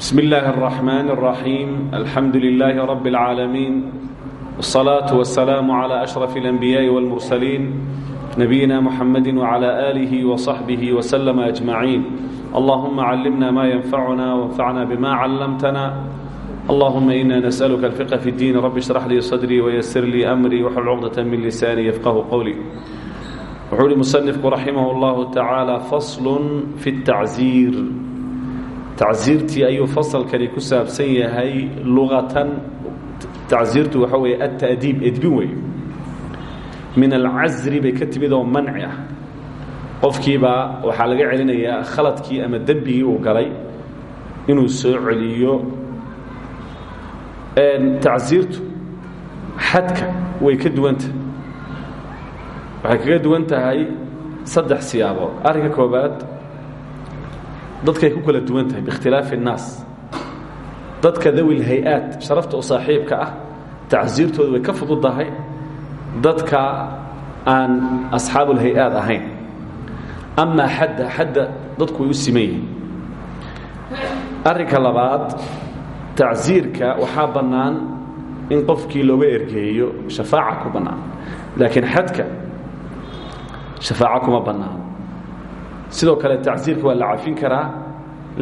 بسم الله الرحمن الرحيم الحمد لله رب العالمين والصلاة والسلام على أشرف الأنبياء والمرسلين نبينا محمد وعلى آله وصحبه وسلم أجمعين اللهم علمنا ما ينفعنا وانفعنا بما علمتنا اللهم إنا نسألك الفقه في الدين رب اشرح لي صدري ويسر لي أمري وحل عقدة من لساني يفقه قولي وحول مصنفك رحمه الله تعالى فصل في التعزير tacsiirtii ayuu fasalkani ku saabsan yahay luqatan tacsiirtu waxa weeye ata'diib edbin weeye min alcasri bay ka timid oo manci ah. Qofkiibaa waxaa laga celinayaa khaladkii ama dembigii uu galay inuu soo celiyo. Tacsiirtu xadka way ka duwantahay waxay kaga duwan tahay saddex siyaabood. Arrinka koobaad dadkay ku kala duwan tahay biikhtilaafi الnaas dadka dawil hay'aad sharafta u saaxiibka ah tacsiirtooda way ka fududahay dadka aan asxaabulhay-aad ahayn. Amaa xadda xadda dadku u siman yihiin labaad tacsiirka waxaa bannaan in qofkii looga ergeeyo shafaaca ku bannaan. Laakiin xadka shafaaco kuma bannaan sidoo kale tacsiirka waa la cafin karaa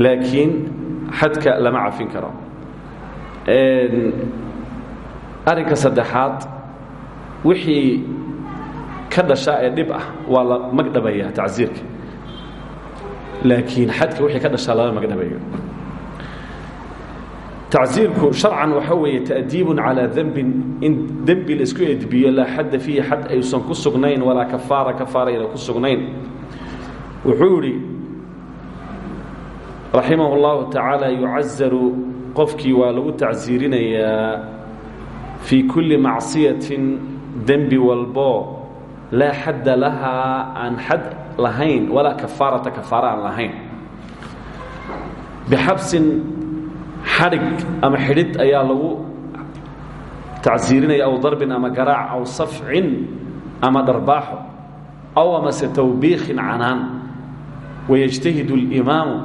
laakiin xadka lama cafin karo. Arrinka saddexaad wixii ka dhashaa ee dhib ah waa la magdhabayaa tacsiirka. Laakiin xadka wixii ka dhashaa lama magdhabayo tacsiirku sharcan waxa weeye ta'diibun calaa dembin in dembi la isku edbiyo laa xadda fiihi xad aysan ku sugnayn walaa kafaara kafaara ayna wuxuu yidhi raximah اllahu tacaala yucazaru qofkii waa lagu tacsiirinayaa fii kulli macsiyatin dembi walbo laa xadda lahaa aan xad lahayn walaa kafaarata kafaara aan lahayn. Bixabsin xadhig ama xidhid ayaa lagu tacsiirinaya aw darbin ama garaac aw safcin ama dharbaaxo aw amase tawbiikin canaan wayajtahid اlimaamu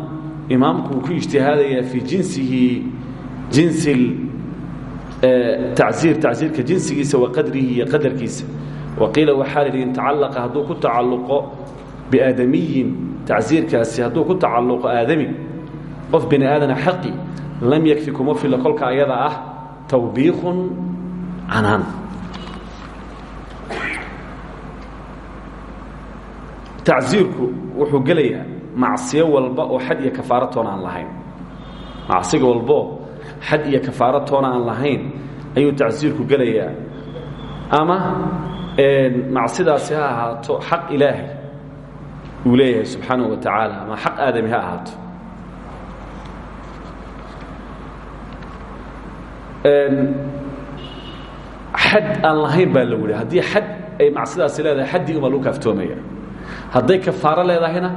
imaamku wuu ku ijtihaadayaa fii jinsihi jinsi tacsiir tacsiirka jinsigiisa wa qadrihi iyo qadarkiisa waqiila waxaa lidhi in tacallaqa hadduu ku tacalluqo biaadamiyin tacsiirkaasi hadduu ku tacalluqo aadami qof bini aadana xaqi lam yakfi kuma filla kolka ayada ah tawbiiqun canaan tacsiirku wuxuu gelayaa macsiyo walba oo xad iyo kafaaro toona aan lahayn. Macsiga walbaoo xad iyo kafaaro toona aan lahayn ayuu tacsiirku gelayaa. Ama macsidaasi ha ahaato xaq ilaahay uu leeyahay subxaanahu wa tacaala ama xaq aadami ha ahaato. Xad aan lahayn baa lagu yihi haddii xad ay macsidaasi leedahay xaddii uma lagu kaaftoomaya hadday kafaaro leedahayna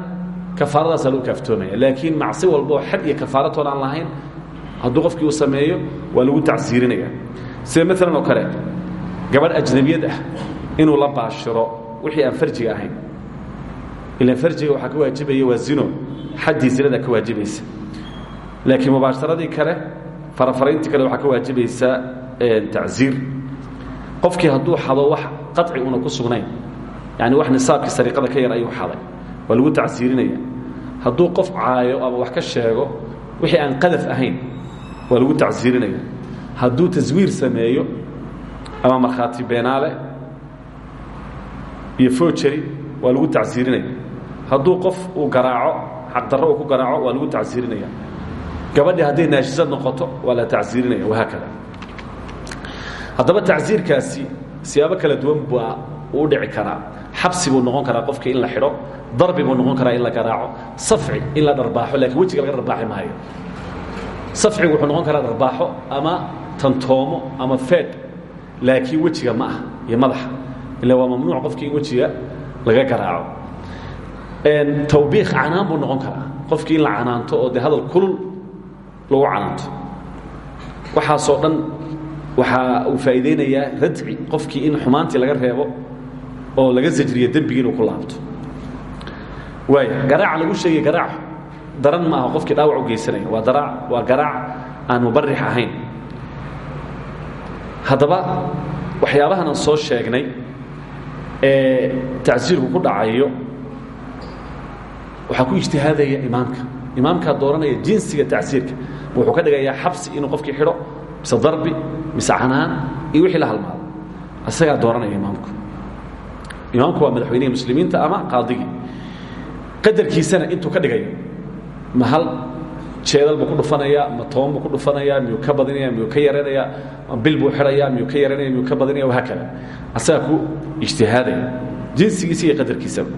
kafaaradaasa lagu kaaftoomaya laakiin macsi walbaoo xad iyo kafaaratoon aan lahayn hadduu qofkii uu sameeyo waa lagu tacsiirinaya sida maalan oo kale gabadh ajnabiyad ah inuu la baashiro wixii aan farjiga ahayn. Ilaan farjiga waxaa ka waajibaya waa zino xaddii zinada ka waajibaysa laakiin mubaasharadii kale farafarayntii kale waxaa ka waajibaysa tacsiir. Qofkii hadduu xado wax qaci una ku sugnayn yani wax nisaabkii sariiqada ka yar ayuu xaday. Waa lagu tacsiirinaya. Hadduu qof caayo ama wax ka sheego wixii aan qadaf ahayn waa lagu tacsiirinaya. Hadduu taswiir sameeyo ama markhaati beenaale iyo foojari waa lagu tacsiirinaya. Hadduu qof uu garaaco xaqdarro uu ku garaaco waa lagu tacsiirinaya. Gabadhii hadday naashisad noqoto waa la tacsiirinaya. Wahaakada haddaba tacsiirkaasi siyaabo kala duwan baa uu dhici karaa xabsi buu noqon karaa qofkii in la xidho darbi buu noqon karaa in la garaaco safci in la dharbaaxo lakiin wejiga laga dharbaaxi maayo. Safcigu wuxuu noqon karaa dharbaaxo ama tantoomo ama feedh laakiin wejiga ma ah iyo madaxa. Ila waa mamnuuc qofkii in wejiga laga garaaco. Tawbiikh canaan buu noqon karaa. Qofkii in la canaanto oo dee hadal kulul lagu canaanto. Waxaasoo dhan waxaa uu faa'iideynayaa radci qofkii in xumaantii laga reebo oo laga sajriyo dembigii inuu ku laabto. Waaya garaaca lagu sheegay garaac. Daran ma aha qofkii dhaawac u geysanaya. Waa daraac waa garaac aan mubarix ahayn. Haddaba waxyaabahan aan soo sheegnay ee tacsiirku ku dhacayo waxaa ku ijtihaadaya imaamka. Imaamkaa dooranaya jinsiga tacsiirka. Wuxuu ka dhigayaa xabsi inuu qofkii xidho mise darbi iyo wixii la halmaado. Isagaa dooranaya imaamku imaamku waa madaxweynihii muslimiinta ama qaadigii. Qadarkiisana intuu ka dhigayo ma jeedal buu ku dhufanaya ma toban buu ku dhufanaya miyuu ka badinaya miyuu ka yaranaya bil buu xidhaya miyuu ka yaranaya miyuu ka badinaya wahaakada asagaa ku jinsigiisa iyo qadarkiisaba.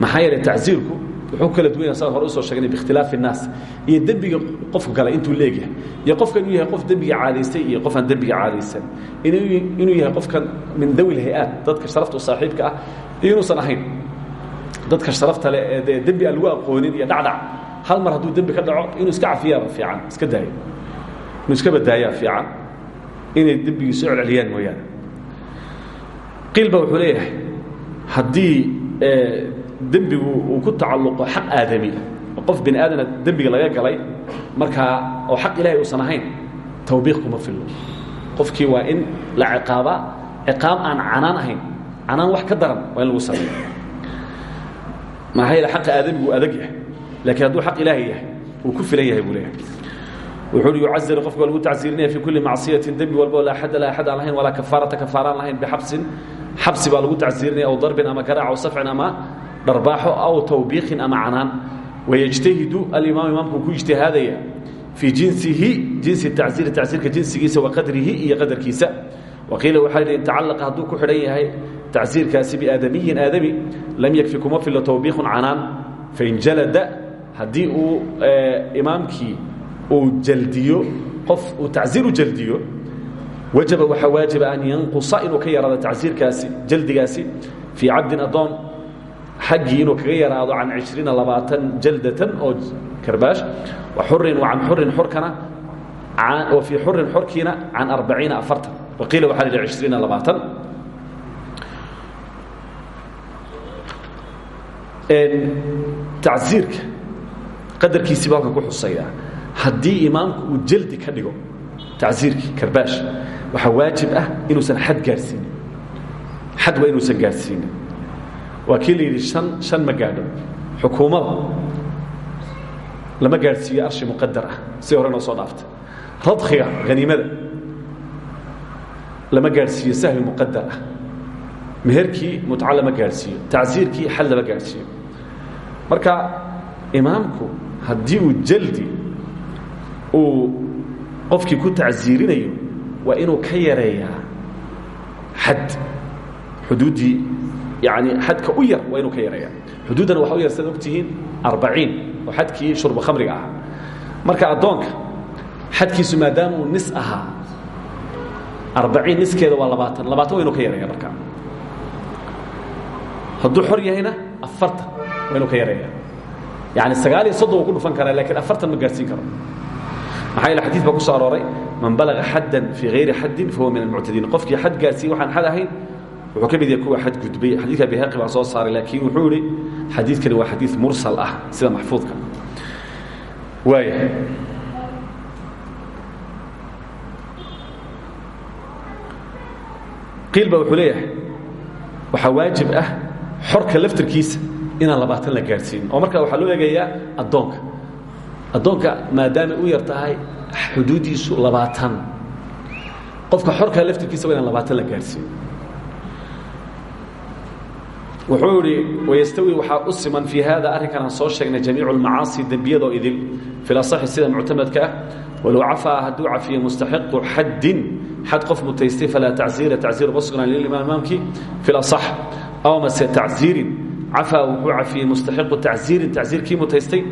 Maxaa yeelay tacsiirku wuxuu kala duwan saan hore u soo sheegnay biikhtilaafi الnaas iyo dembiga qofku galay intuu leegyahay. Iyo qofkan inuu yahay qof dembiga caadaystay iyo qof aan dembiga caadaysan. Inuu yahay qofkan min dawi lhay-aat dadka sharafta saaxiibka ah iyo inuusan dadka sharafta leh ee dembi lagu aqoonin iyo dhacdhac hal mar hadduu dembi dhaco inuu iska cafiyaaba fiican iska daayo. Iska badaayaa fiican inay dembigii soo celceliyaan mooyaane. Qiil wuxuu leeyahay haddii dembigu uu ku tacalluqo xaq aadami. Qof bini aadana dembiga laga galay markaa oo xaq ilahay uusan ahayn tawbiiq kuma fillo. Qofkii waa in la ciqaabaa ciqaab aan canaan ahayn canaan wax ka daran waa in lagu sameeyo. Maxaa yeele xaqa aadamigu adag yahay laakiin hadduu xaq ilaahay yahay uu ku filan yahay buu leeyahay. Wuxuu uhi yucaziru qofka waa lagu tacsiirinaya fi kulli macsiyatin dembi walba oo laa xadda laa axad aan lahayn walaa kafaarata kafaaraan lahayn bixabsin. Xabsi baa lagu tacsiirinaya aw darbin ama garaac aw safcin ama dharbaaxo aw tawbiiqin ama canaan wayajtahidu alimaam imaamku ku ijtihaadaya fii jinsihi jinsi tacsiiri tacsiirka jinsigiisa wa qadrihi iyo qadarkiisa. Waqiila waxaa yidhi in tacallaqa hadduu ku xidhan yahay tacsiirkaasi biaadamiyin aadami lam yakfi kuma filo tawbiiqun canaan fain jalada haddii uu imaamkii uu jaldiyo qof uu tacsiir u jaldiyo wajaba waxaa waajiba an yanqusa inuu ka yaraado tacsiirkaasi jaldigaasi fii cabdin adoon xaggii inuu kaga yaraado can cishriina labaatan jaldatan oo karbaash. Xurin can xurin xorkana wa fii xurin xorkiina can arbaciina afartan. Waqiila waxaa la yidhi cishriina labaatan. Tacsiirka qadarkiisiiba halkan ku xusaya. Haddii imaamku uu jaldi ka dhigo tacsiirkii karbaash waxaa waajib ah inuusan xad gaadhsiinin xad waa inuusan gaadhsiinin waa kii la yidhi an shan ma gaadho. Xukuumada lama gaadhsiiyo arshi muqadar ah si hore noo soo dhaaftay radkiga haniimada lama gaadhsiiyo sahwi muqadar ah. Meherkii mutca lama xad lama gaadhsiiyo. Marka imaamku haddii uu jaldi uu qofkii ku tacsiirinayo waa inuu ka yareeyaa xad xuduuddii yani xadka u yar waa inuu ka yareeya xuduuddana waxa u yar sad ogtihiin arbaciin oo xadkii shurba khamriga ahaa marka addoonka xadkiisu maadaama uu nis ahaa arbaciin niskeeda waa labaatan labaatan waa inuu ka yareeya marka. Hadduu xor yahayna afartan waa inuu ka yareeya yani sagaal iyo soddon wuu ku dhufan karaa lakiin afartan ma gaarsiin karo. Maxaa yeele xadiid baa ku soo arooray man balaga xaddan fii hayri xaddin fahuwa min almuctadiin qofkii xad gaarsiiye waxaan xad ahayn wuxuu ka mid yahay kuwa xad gudbay xadiidka bihaqi baa soo saaray laakiin wuxuu yihi xadiidkani waa xadiid mursal ah sida maxfuudka waaya qiil ba wuxuu leeyahay waxaa waajib ah xorka laftarkiisa inaan labaatan la gaadhsiinin oo markaa waxaa loo eegayaa addoonka. Addoonka maadaamay u yar tahay xuduuddiisu labaatan. Qofka xorkaa laftarkiisa waa inaan labaatan la gaadhsiin wuxuu idhi wayastawi waxaa u siman fii haada arrinkan aan soo sheegnay jamiicu lmacaasi dembiyadoo idil. Fi lasaxi sida muctamadka ah walow cafaa hadduu cafiye mustaxiqu xaddin. Xad qof mutaystay falaa tacsiira tacsiir uma sugnaan lilimaam imaamkii. Fi lasax aw mase tacsiirin. Cafaa wuxuu cafiyey mustaxiqu tacsiirin tacsiirkii mutaystay.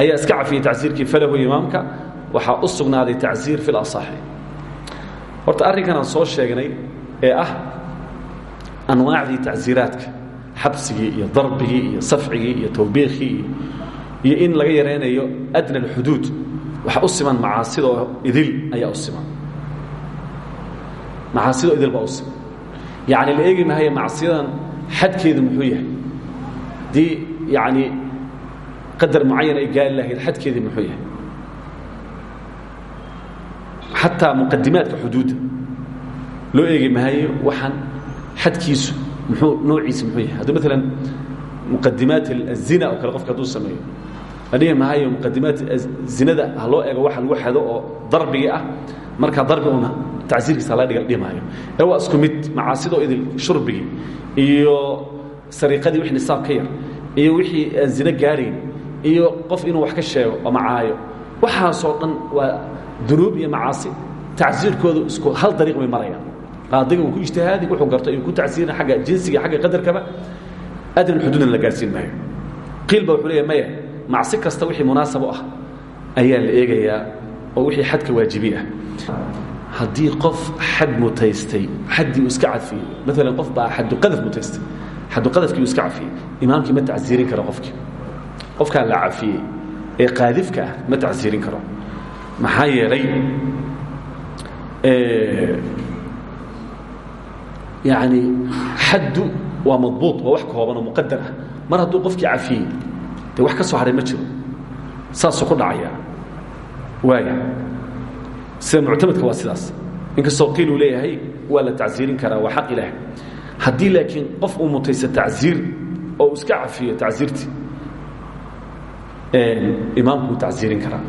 Ayaa iska cafiyey tacsiirkii falahu imaamka. Waxaa u sugnaaday tacsiir fi lasaxi horta arrinkan aan soo sheegnay ee ah anwaacdii tacsiiraadka xabsigii iyo darbigii iyo safcigii iyo tawbiikhii iyo in laga yaraynayo adna alxuduud. Waxaa u siman macaasidoo idil ayaa u siman. Macaasidoo idil baa u siman. Yacni la eegi maayo macsiyadan xadkeedu muxuu yahay. Haddii yacni qadar mucayan ay gaari lahayd xadkeedii muxuu yahay. Xataa muqadimaadka xuduudda loo eegi maayo waxaan xadkiisu muxuu noociisa muxuu yahay? Hadduu maalan muqadimaat azina oo kale qofka hadduu sameeyo la dhihi maayo muqadimaat zinada ha loo eego waxa lagu xado oo darbigii ah markaa darbi una tacsiirkiisa la dhiga dhihi maayo ee waa isku mid macaasidoo idil shurbigii iyo sariiqadii wix nisaab ka yar iyo wixii aan zino gaarayn iyo qof inuu wax ka sheego oo macaayo waxaasoo dhan waa dunuub iyo macaasi. Tacsiirkooda isku hal dariiq bay marayaan qaadiga uu ku ijtihaadi wuxuu garto ayuu ku tacsiirina xagga jinsiga xagga qadarkaba. Adnan xuduudna la gaarsiin maayo. Qiil ba wuxuu leeyahy maya macsi kasta wixii munaasab u ah ayaa la eegayaa oo wixii xadka waajibi ah. Haddii qof xad mutaystay xaddii uu iska cafiyey maalan qof baa xaduqadaf mutaystay xaduqadafkii uu iska cafiyey imaamkii ma tacsiirin karo qofkii qofkaa la cafiyey ee qaadifka ah ma tacsiirin karo. Maxaa yeelay yani xaddu waa madbuuط waa wax kooban oo muqadar ah. Mar hadduu qofkii cafiyey dee wax ka soo haray ma jiro. Saasuu ku dhacaya. Waaya sida muctamadka waa sidaas. Inkastoo qiil uu leeyahay waa la tacsiirin karaa waa xaq ilaah haddii laakiin qof uu mutaysa tacsiir oo uu iska cafiyo tacsiirtii imaamku wuu tacsiirin karaa.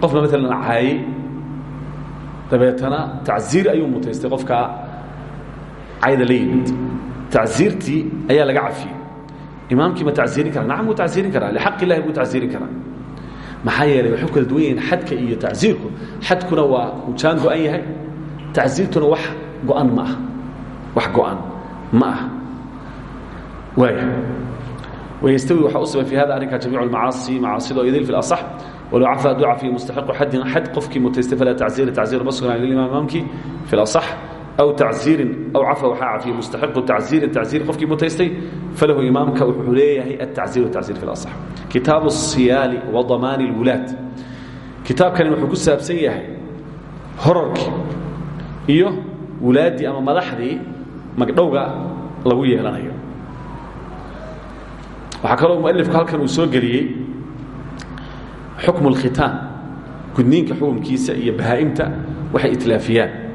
Qofna maalan caayey dabeetana tacsiir ayuu mutaystay qofkaa cayda la yimid tacsiirtii ayaa laga cafiyey imaamkii ma tacsiirin kara nacam wuu tacsiirin karaa lxaq ilahi buu tacsiirin karaa maxaa yeelay waxay kala duwan yihiin xadka iyo tacsiirku xadkuna waa uu jaan go-an yahay tacsiirtuna wax go-an ma ah wax go-an ma ah waaya ويستوي waxa u sugan في hada arrinka جamيiع المacaasi macaasida oo idil في الأصح walow cafa hadduu cafiyo mustaxiqu xadin xad qofkii mutaystay falaa tacziira tacziir ma sugnaan lilimaam imaamkii في الأصح aw taciirin aw cafa waxaa cafiya mustaxiqu taciirin taciir qofkii mutaystay falahu imaamka wuxuu leeyahay atacziir tacziir fi asax kitaabu siyaali wa damaani اlwulaad kitaabkani wuxuu ku saabsan yahay horarkii iyo wulaaddii ama madaxdii magdhowga lagu yeelanayo waxaa kaloo mualifku halkan uu soo geliyey xukmu اlkhitaan gudniinka xukumkiisa iyo bahaaimta waxay itlaafiyaan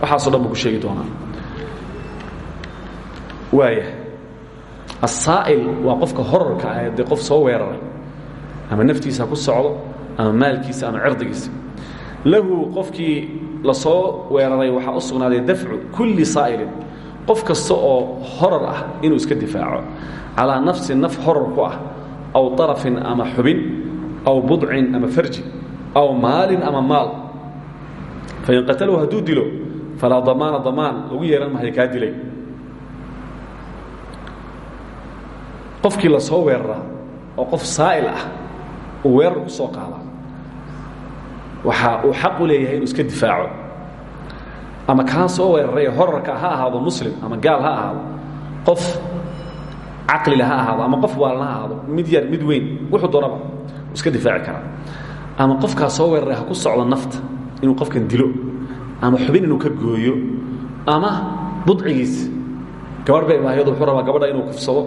waxaaso dhan buu ku sheegi doonaa. Waaya asaa'il waa qofka horarka ah dee qof soo weeraray ama naftiisa ku socdo ama maalkiisa ama cirdigiisa. Lahu qofkii la soo weeraray waxaa u dafcu kulli saa'ilin. Qof kasta oo horar ah inuu iska difaaco. Calaa nafsin naf horar ku ah aw arafin ama xubin aw budcin ama farji aw maalin ama maal. Fain qataluu hadduu falaa damaana damaan lagu yeelan mahayo kaa dilay. qofkii la soo weeraraa oo qof saa'il ah uu weerar ku soo qaada waxa uu xaq u leeyahay inuu iska difaaco ama kaa soo weeraray horarka ha ahaado muslim ama gaal ha ahaado qof caqlila ha ahaado ama qof waalna ha ahaado mid yar mid weyn wuxuu doonaba iska difaaci karaa ama qofkaa soo weeraray ku socdo nafta inuu qofkan dilo ama xubin inuu ka gooyo ama budcigiisa gabadh bay imaahayadu wuxuu gabadha inuu kufsado.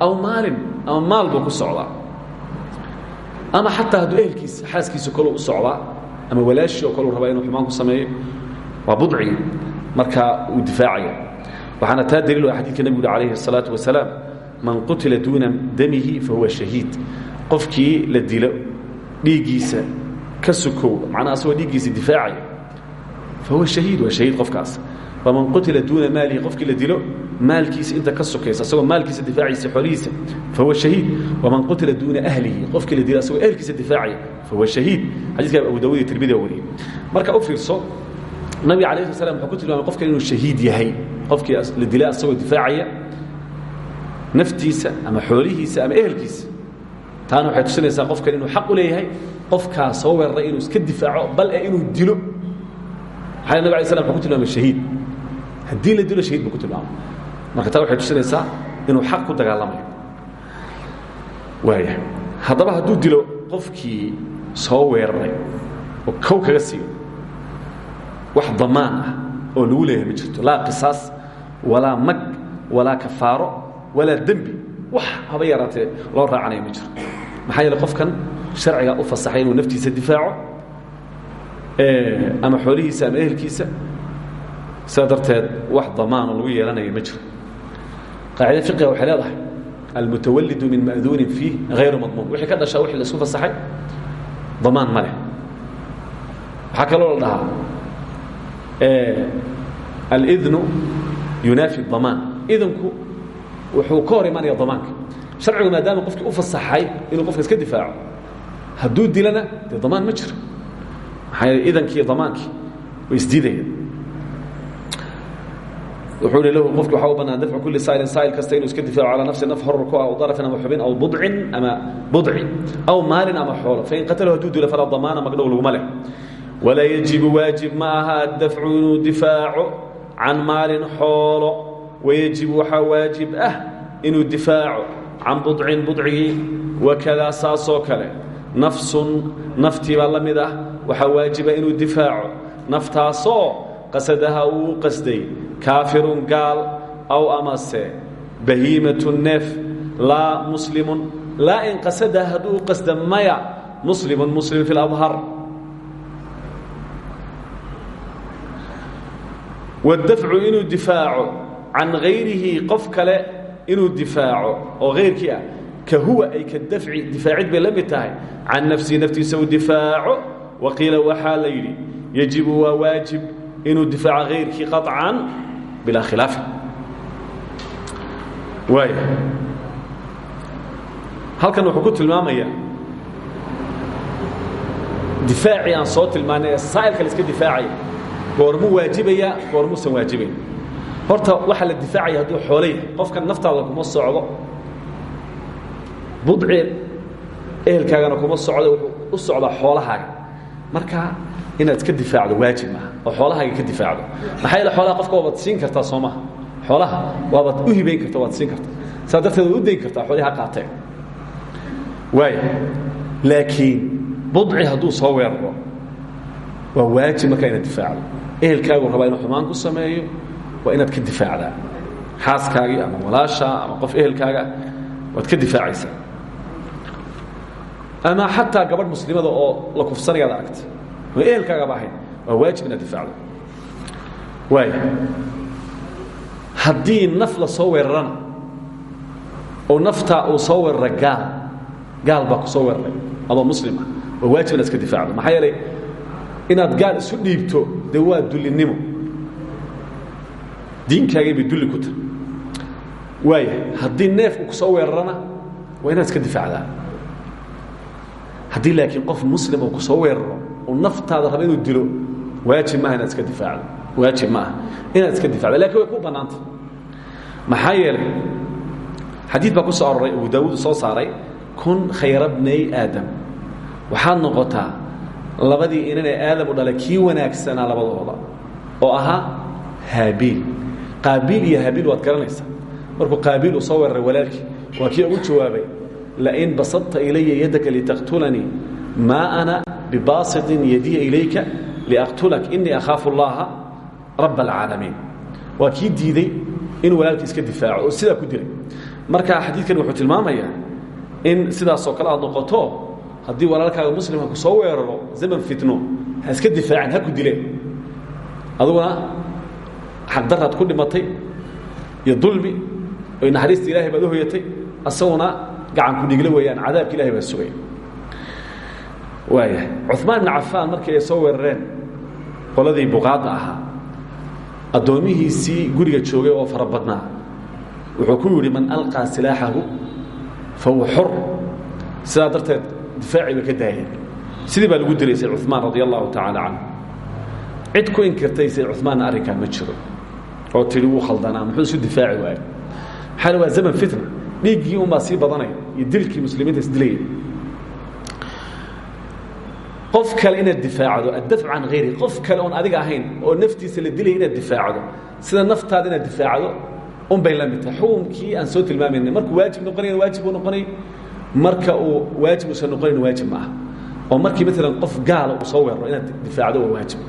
Aw maalin ama maal buu ku socdaa. Ama xataa hadduu ehelkiisa xaaskiisa u socdaa ama walaashii oo koluu rabaa inuu xumaan ku sameeyo waa budcigi markaa uu difaacaya waxaana taa daliilo ah xadidka nebigu uhi alayhi الsalaatu wasalaam man qutila duuna damihi fahuwa shahiid. Qofkii la dilo dhiiggiisa ka sukow macnaha asagoo dhiiggiisa difaacaya fahuwa shahiid waa shahiid qofkaas waman qutila duuna maalihi qofkii la dilo maalkiisa inta ka sokaysa asagoo maalkiisa difaaciisa xoolihiisa fahuwa shahiid waman qutila duuna ahlihi qofkii la dilo asagoo ehelkiisa difaacaya fahuwa shahiid xadiiska abu dawud iyo tirmidi wariyey marka u fiirso nabiga alayh sl slam wuxuu ku tilmaamay qofkan inuu shahiid yahay qofkii la dila asagoo difaacaya naftiisa ama xoolihiisa ama ehelkiisa taana waxay tusinaysaa qofkan inuu xaq u leeyahay qofkaa soo weeraray inuu iska difaaco bal e inuu dilo. Maxaa nabig alay slam wuxuu ku tilmaamay shahiid. Haddii la dilo shahiid buu ku tilmaamay. Marka taa waxay tusinaysaa inuu xaq ku dagaalamayo waaya haddaba hadduu dilo qofkii soo weeraray oo kow kaga siiyo wax damaan ah oo lagu leeyahay ma jirto. Laa qisaas walaa mag walaa kafaaro walaa dembi. Wax haba yaraatee loo raacanaya ma jiro maxaa yeele qofkan sharciga u fasaxay inuu naftiisa difaaco ama xoolihiisa ama ehelkiisa sidaa wax damaano lagu yeelanaya ma jiro. Qaacida fiqiga waxay leedahay almutawalidu min ma'duunin fiih hayru madmuun wixii ka dhashaa wixii la isku fasaxay damaan ma leh. Waxaa kaloo la dhahaa alidnu yunaafi damaan. Idinku wuxuu ka hor imanaya damaanka sharcigu maadaama qofkii u fasaxay inuu qofka iska difaaco. Hadduu dilana dee damaan ma jiro. Maxaa yeele idankii damaankii way isdiidayaan wuxuu hi lahu qofki waxaa u bannaan dafcu kulli saa'ilin saa'il kasta inuu iska difaaco calaa nafsi naf horor ku ah aw darafin ama xubin aw budcin ama budci aw maalin ama xoolo. Fain qatalahu hadduu dilo falaa damaana magdhow laguma leh. Walaa yajibu waajib ma aha addafcu inuu difaaco can maalin xoolo. Wayajibu waxaa waajib ah inuu difaaco can budcin budcigii wakadaa saasoo kale nafsun naftii baa la mid ah waxaa waajiba inuu difaaco naftaasoo qasadaha uu qasday kaafirun gaal aw amase bahiimatun neef laa muslimun laa in qasadaha hadduu u maya muslimun muslim fi ladhar wadafcu inuu difaaco can hayrihi qof kale inuu difaaco oo hayrkii ah ka huwa ay ka dafci difaacid bay la mid tahay. Can naftiisa uu difaaco. Waqiila waxaa la yidhi yajibu waa waajib inuu difaaco hayrkii qaطcan bilaa khilaafin waaya halkan wuxuu ku tilmaamaya difaacii aan soo tilmaanay ee iska difaacaya goormuu waajibaya goormuusan waajibayn horta waxaa la difaacaya hadduu xoolo yahay. Qofkan naftaada kuma socdo. Budci ehelkaagana kuma socdo wuxuu u socdaa xoolahaaga. Marka inaad iska difaacdo waajib maaha. Oo xoolahaaga ka difaacdo. Maxaa yeele xoolaha qofka waabaad siin kartaa soo maha. Xoolaha waabaad u hibayn karta waad siin kartaa. Saa darteed waad u dayn kartaa xoolihi ha qaateen. Waaya laakiin budci hadduu soo weeraro waa waajib markaa inaad difaacdo. Ehelkaagu rabaa inuu xumaan ku sameeyo waa inaad ka difaacdaa xaaskaagii ama walaashaa ama qof ehelkaaga waad ka difaacaysaa ama xataa gabadh muslimada oo la kufsanayaad aragta oo ehelkaagaba ahayn waa waajib inaad difaacdo. Waaya haddii naf la soo weerarana oo naftaa uu soo weerara gaal gaal baa ku soo weeraray adoo muslim ah waa waajib inaad iska difaacdo. Maxaa yeelay inaad gaal isu dhiibto dee waa dullinimo diinkaagay bay dulli ku tahay. Waaya haddii neef uu ku soo weerarana waa inaad iska difaacdaa. Haddii laakiin qof muslim uu ku soo weeraro uu naftaada raba inuu dilo waajib maaha inaad iska difaacdo waajib maaha. Inaad iska difacdo laakiin way ku bannaanta maxaa yeelay xadiid ku soo aroray abu daawuud soo saaray kun khayra bnay aadam. Waxaad noqotaa labadii inanee aadam u dhalay kii wanaagsanaa labadooda oo ahaa haabiil qaabiil iyo habiil waad garanaysaa. Markuu qaabiil u soo weeraray walaalkii ugu jawaabay lain basadta ilaya yadaka litaqtulanii maa ana bibaasitin yadiya ilayka liaqtulak inii akhaafu اllaha rab alcaalamiin waa kii diiday in walaalkii iska difaaco oo ku dilay marka xadiidkan wuxuu tilmaamayaa in sidaasoo kale aad noqoto haddii walaalkaaga muslimka ku soo weeraro zaman fitno iska difaacin ha ku dileen. Aduguna xaqdaraad ku dhimatay iyo dulmi oy naxariista ilahay baad u hoyatay asaguna gacan ku dhigla weeyaan cadaabka ilahay baa sugaya waaya cumaan ibn cafaan markii ay soo weerareen qoladii buqaadda ahaa addoomihiisii guriga joogay oo fara wuxuu ku yidhi man alqaa silaaxahu fahuwa xor sidaa darteed ka daayeen sidii baa lagu dilay sayd cumaan radi allahu cid ku inkirtay sayd cumaanna arrinkaa ma jiro oo tidhi wuu khaldanaa. Muxuu isu difaaci waayo maxaa waa zaman fitna. Dhiiggii unbaa sii badanaya iyo dilkii muslimiinta isdilaya qof kale inaad difaacdo addafcu can hayri qof kale oon adiga ahayn oo naftiisa la dilaya inaad difaacdo sida naftaada inaad difaacdo un bay la mid tahay. Xukunkii aan soo tilmaamayna markuu waajib noqonayna waajib uu noqonay marka uu waajib uusan noqonayn waajib ma aha oo markii maalan qof gaala uu soo weeraro inaad difaacdo waa waajib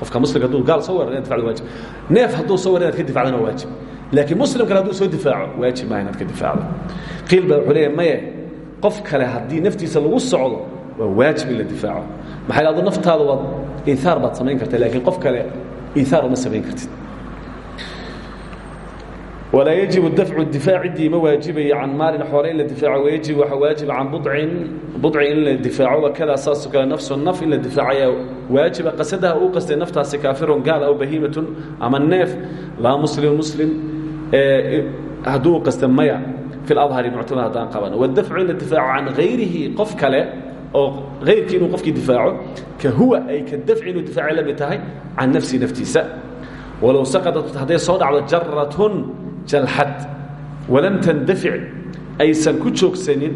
qofka muslimka hadduu gaal soo weeraro inaad difacdo waajib. Neef hadduu soo weeraro inaad ka difacdana waa waajib. Laakiin muslim kale hadduu soo difaaco waajib maaha inaad ka difaacdo. Qiil baa wuxuu leeya maye qof kale haddii naftiisa lagu socdo waa waajib in la difaaco. Maxay adu naftaada waad iiaar baad samayn karta laakiin qof kale iiaar uma samayn kartid walaa yajibu dafcu difaaciddii ma waajibayo can maalin xoole in la difaaco. Wayajib waxa waajiba can bucin budci in la difaaco. Wakadaa saasoo kale nafsu naf in la difaacayaa waajiba. Qasadaha uu qastay naftaasi kaafirun gaal aw bahiimatun ama neef laa muslim muslim hadduu qasta maya fi ladhari muctamad haddaan qaban. Wadafcu in la difaaco can hayrihi qof kale oo hayrkii inuu qofkii difaaco ka huwa ay ka dafci inuu difaaca la mid tahay can nafsihi naftiisa. Walow saqadat hadday soo dhacdo jaratun jalxad. Walam tandafic aysan ku joogsanin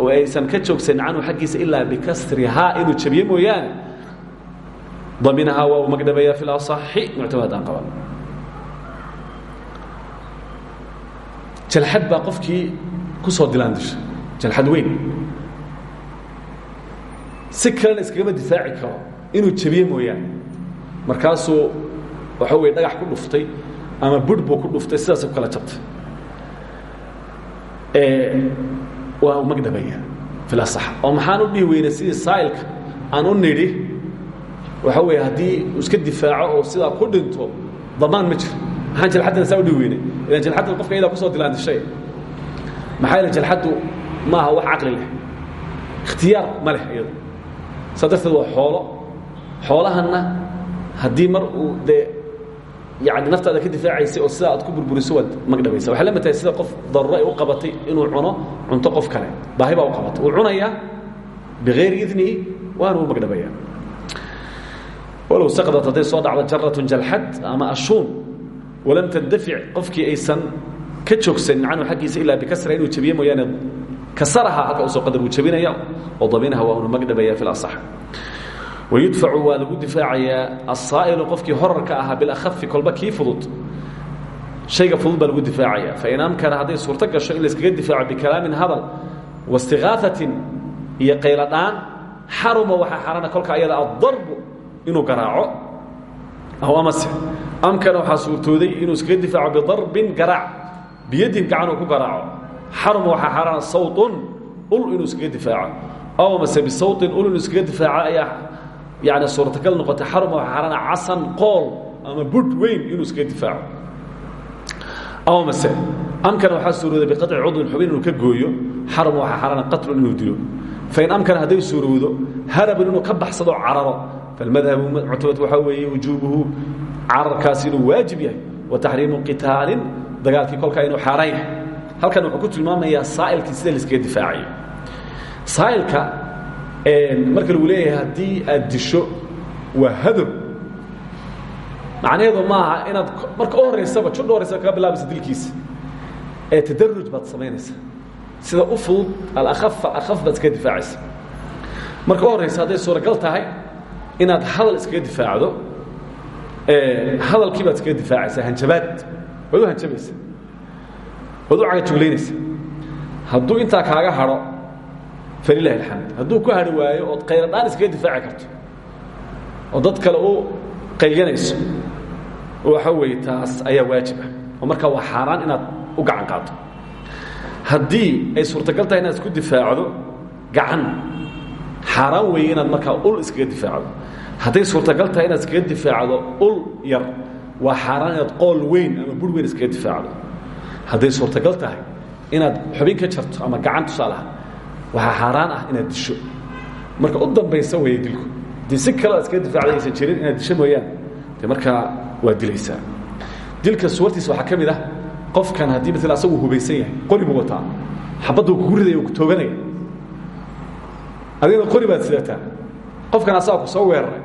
oo aysan ka joogsanin canhu xaggiisa ilaa bikasrihaa inuu jabiye mooyaane. Daminahaa waa uu magdhabayaa fi lasaxi muctamad haddaan qaban. Jalxad baa ku soo dilaan disha jalxad weyn. Si kalena difaaci karo inuu jabiye mooyaane. Markaasuu waxa weye dhagax ku dhuftay ama bur buu ku dhuftay sidaas ku kala jabtay waa magdhabaya filasax oo maxaan u dhihi weyne sidii saa'ilka aan u nidhi waxa weeye haddii iska difaaco oo sidaa ku dhinto damaan ma jiro. Maxaan jalxaddana saa u dhihi weyne? Ilan jalxaddan qofka iyadaa ku soo dilaandishay maxaa yeele jalxaddu ma aha wax caqli leh? Ikhtiyaar ma leh iyadu. Waa xoolo. Xoolahanna haddii mar uu yani naftaada ka difaacaysay oo sidaa aad ku burburiso waad magdhabaysa waxay la mid tahay sida qof daruro ay u qabatay inuu cuno cunto qof kale baahi baa u qabatay uu cunayaa bikayri idnihi waana u magdhabayaa walow saqdat hadday soo dhacdo jaratun jalxad ama ashuun walam tandafic qofkii aysan ka joogsanin canhu xaggiisa ilaa bikasra inuu jabiye mooyaane kasaraha halka u soo qadar uu jabinaya oo daminaha waa unu magdhabaya fi lasax wayudfacu waa lagu difaacayaa asaa'ilu qofkii horarka ahaa bilakhafi kolba kii fudud shayga fudud baa lagu difaacaya fain amkana hadday suurto gasho in layskaga difaaco bikalaamin hadal waistikaafatin iyo qayladhaan xaruma waxaa xaaraana kolka ayada addarbu inuu garaaco aw amase amkana waxaa suurtooday inuu iskaga difaaco bidarbin garaac biyadin gacanuu ku garaaco xaruma waxaa xaaraana sawtun ul inuu iskaga difaaco aw amase bisawtin ul inuu iskaga difaaco ayaa yani suurtagal noqotay xaruma waxaa xaaraana casan qool ama budh weyn inuu iskaga difaaco aw mase amkana waxaa suurooday biqaطci cudwin xubin inuu ka gooyo xaruma waxaa xaaraana qatlun inuu dilo fain amkana hadday suurowdo harabun inuu ka baxsado cararo falmadhabu muctamad waxaa weeye wujuubuhu cararkaasi inuu waajib yahay wa taxriimu qitaalin dagaalkii kolkaa inuu xaaraan yahay halkan wuxuu ku tilmaamayaa saa'ilkii sida laiskaga difaacayo saa'ilka marka lagu leeyahay haddii aad disho waa hadow macnaheedu maaha inaad marka u horeysaba judha horeysa kaga dilkiisa. Ee tadaruj baad samaynaysa sida u fudud alakaf alakaf baad iskaga difaacaysa marka horeysa hadday suuragal tahay inaad hadal iskaga difaacdo hadalkii baad iskaga difaacaysaa hanjabaad. Waad hanjabaysa waad u cagajuglaynaysa hadduu intaa kaaga hadho falilahi alxamd. Hadduu ku hadhi waayo ood qayladhaan iskaga difaaci karto oo dad kale u qayganayso waxa weeye taas ayaa waajib ah. Oo markaa waa xaaraan inaad u gacan qaado haddii ay suurtagal tahay inaad isku difaacdo gacan. Xaaraan weeye inaad markaa ul iskaga difaacdo. Hadday suurtagal tahay inaad iskaga difaacdo ul yar waa xaaraan inaad qool weyn ama bur weyn iskaga difaacdo. Hadday suurtagal tahay inaad xubin ka jarto ama gacan tusaalaha waxaa xaaraan ah inaad disho. Marka u dambaysa weeye dilku. Dii si kaleo ad iskaga difacda aysan jirin inaad disho mooyaan. De markaa waa dilaysaa. Dilka suwartiisa waxaa ka mid ah qofkan haddii maala asagu hubaysan yahay qori buu wataa. Xabaddu kugu ridaya o ku tooganaya. Adigna qori baad sidataa qofkan asaga ku soo weeraray.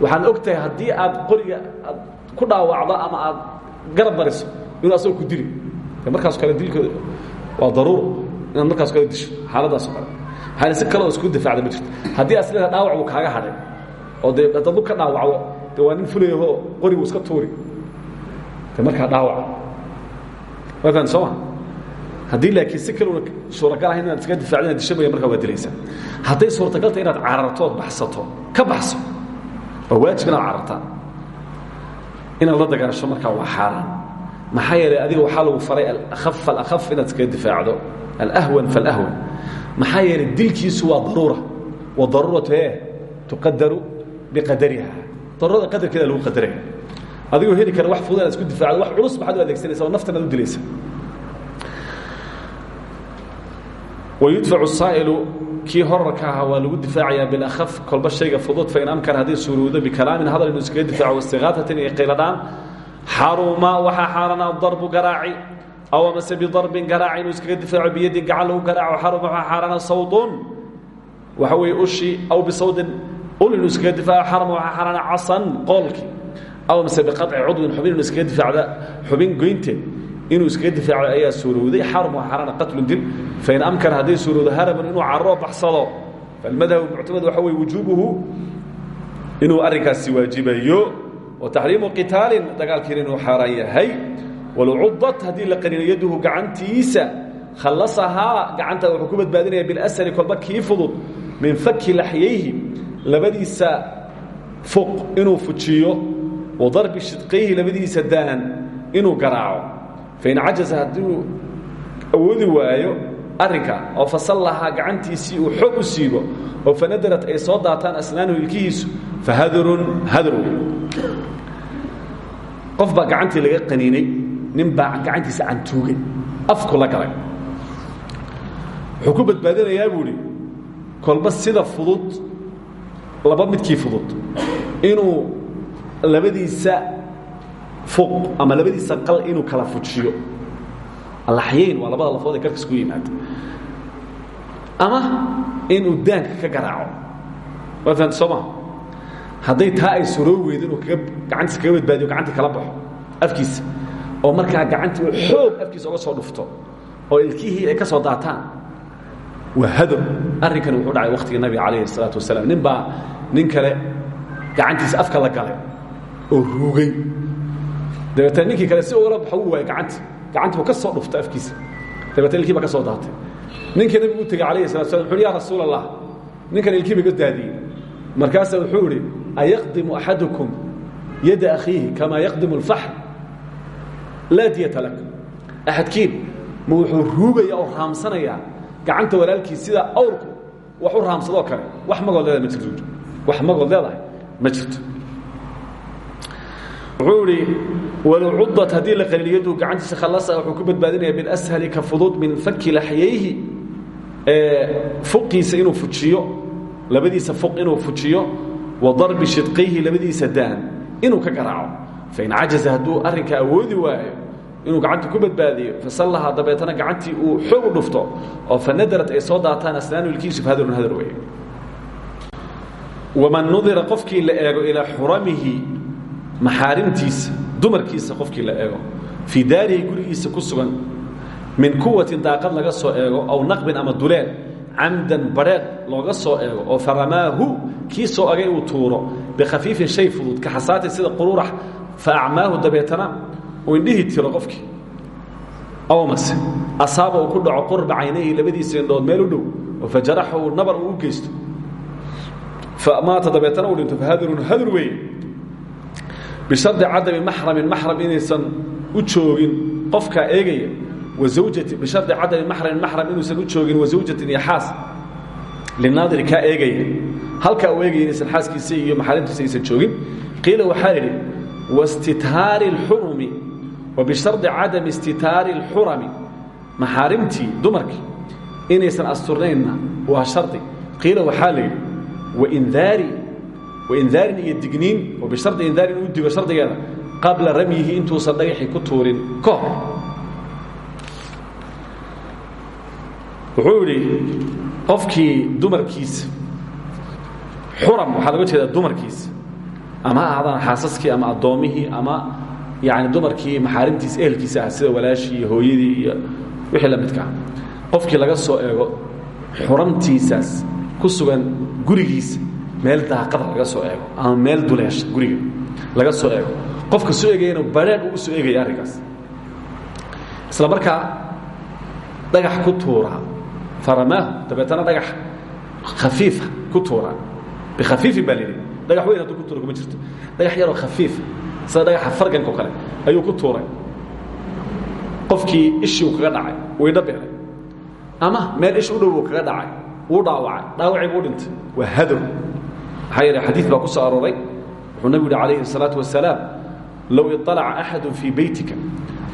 Waxaad og tahay haddii aad qoriga aad ku dhaawacdo ama aad garab mariso inuu asagoo ku dili markaas kale dilka waa daruuro inaad markaas kale disho xaaladaas o kale. Maxaa si kaleo isku difaacda ma jirto. Haddii aad sileeda dhaawac buu kaaga hadhay oo dee haddad bu ka dhaawacdo de waa nin fulayahoo qorigu iska tuuri. De markaa dhaawaca waafaan soo ma? Haddii laakiin si kaluna suuragal ahayn inaad iska difacdo inaad disho maya markaa waa dilaysaa. Hadday suurtagalta inaad cararto ood baxsato ka baxso. Waa waajib inaad carartaa. Inaad la dagaasho markaa waa xaaraan. Maxaa yeelay adiga waxaa lagu faray alakaf alakaf inaad iskaga difaacdo alahwan falahwan maxaa yeelay dilkiisu waa daruura wadaruuratu e tuqadaru biqadariha daruurada qadarkeeda lagu qadaraya adigoo heli kara wax inaad isku difaacdo wax culus maxaad u adeegsanaysa oo naftan aad u dilaysa wayudfacu saa'ilu kii horarka ahaa waa lagu difaacayaa bilakaf kolba shayga fudud fain amkana haddii suurowdo bikalaamin hadal inuu iskaga difaaco wastiqaatatin iyo qiladhaan xaruma waxaa xaarana darbu garaaci aw amase bidarbin garaaci inuu iskaga difaaco biyadin gacan lagu garaaco xaruma waxaa xaarana sawdun waxa weeye ushi aw bisawdin ul inuu iskaga difaaco xaruma waxaa xaarana casan qoolki aw amase biqaطci cudwin xubin inuu iskaga difaacda xubin goynteed inuu iskaga difaaco ayaa suurowday xarum waa xaarana qatlun dil fain amkana hadday suurowdo haraban inuu caroo baxsado falmadhabu muctamad waxa weye wujuubuhu inuu arrinkaasi waajibayo wa taxriimu qitaalin dagaalkiina inuu walow cudat haddii la qanino yaduhu gacantiisa khallasahaa gacanta wuxuu ku badbaadinaya bilasari kolba kii fudud min faki laxyayhi labadiisa fuq inuu fujiyo wa darbi shidqayhi labadiisa daan inuu garaaco fain cajaza hadduu awoodi waayo arrinka oo fasallahaa gacantiisii uu xoog u siibo oo fanadarat ay soo daataan asnaanuhu ilkihiisu fahadrun hadr wey qof baa laga qaniinay nin baa gacantiisa cantuugay afku la galay. Wuxuu ku badbaadinayaa buu idhi kolba sida fudud laba midkii fudud. Inuu labadiisa fuq ama labadiisa qal inuu kala fujiyo. Allaxyayn waa labada lafood ee karkas ku yimaada. Ama inuu daanka ka garaaco. Waa fahamta soo maa hadday taa ay soroo weydo inuu kaga gacantiisa kaga badbaadiyo gacantii kala baxo afkiisa oo markaa gacantii xoog afkiisa oga soo dhufto oo ilkihii ay ka soo daataan. Waa hadow arrinkani wuxuu dhacay wakhtigii nabiga calayhi isalaatu wasalaam. Nin baa nin kale gacantiisa afka la galay oo ruugay. Dabeetna ninkii kale si ugala baxo u waayay gacanti gacantuu ka soo dhufta afkiisa. Dabeetna ilkii baa ka soo daatay. Ninkii nabigu u tegey calayhi salatu slam wuxu uhi ya rasuula allah ninkan ilkii bay ka daadiyey. Markaasaa wuxuu idhi ayaqdimu axadukum yadda akhiihi kamaa yaqdimu اlfaxr laa diyata lak. Axadkiin ma wuxuu ruugaya oo raamsanayaa gacanta walaalkii sida awrku wax u raamsadoo wax magood leedahay ma wax magood leedahay ma jirto. Wuxuu idhi walow cudat haddii la qaliil yadu gacantiisa khallasa wuxuu ku badbaadinaya bilashali ka fudud min faki laxyayhi fuqiisa inuu fujiyo labadiisa fuq inuu fujiyo wa darbi shidqayhi labadiisa daan inuu ka garaaco. Fain cajaza hadduu arrinka awoodi waayo inuu gacanta ku badbaadiyo fasallaha dabeetana gacantii uu xoog u dhufto oo fanadarat ay soo daataan asnaanu ilkiisu fahadrun hadar weeye. Waman nudira qofkii la eego ilaa xuramihi maxaarimtiisa dumarkiisa qofkii la eego fii daarihi gurigiisa ku sugan min quwatin daaqad laga soo eego aw naqbin ama duleel camdan badheedh looga soo eego oo faramaahu kii agay uu tuuro bikhafiifin shay fudud ka xasaatin sida quruurax fa acmaahu uu indhihii tiro qofkii aw mase asaaba uu ku dhaco qurba caynayhi labadiisa indhood meel u dhow oo fajaraxahu nabar uu u geysto famaata dabeetana uu dhinto fahadrun hadur weeye. Bishardi cadami maxramin maxram u joogin qofkaa eegaya. Wazawjati bishardi cadami maxramin maxram inuusan u joogin wazawjatin iyo xaas. Linaadiri kaa eegaya. Halkaa uu eegaya inaysan iyo maxaarimtiisa joogin. Qiila waxaa idhi wastitaari اlxurumi wa bishardi cadami istitaari اlxurami maxaarimtii dumarkii inaysan asturnaynna waa shardi. Qiila waxaa la yidhi waindaari waindaarin iyo digniin oo bishardi indaarin uu digo shardigeeda qabla ramyihi intuusan dhagaxii ku tuurin. Ka hor wuxuu idhi qofkii dumarkiisa xuram waxaa loga jeedaa dumarkiisa ama ha ahaadaan xaasaskii ama addoommihii ama yani dumarkii maxaarimtiisa ehelkiisa ah sida walaashii iyo hooyadii iyo wixii la midkaa qofkii laga soo eego xuramtiisaas ku sugan gurigiisa meel daaqada laga soo eego ama meel duleesha guriga laga soo eego. Qofka soo eegayana badheedh uu soo eegaya arrinkaas. Isla markaa dhagax ku tuura faramaahu dabeetana dhagax khafiifa ku tuura. Bikhafiifin baa layidhi dhagax weyn hadduu ku tuura kuma jirto. Dhagax yaroo khafiifa sida dhagaxa farganko kale ayuu ku tuuray qofkii ishii uu kaga dhacay waydha beelay ama meel ish u dhow uu kaga dhacay wuu dhaawacay dhaawacii buu dhintay waa hadr maxaa yeele xadiid baa ku soo arooray wuxuu nabigu yidhi calayhi الsalaaةu wasalaam low iطalaca axadu fii beytika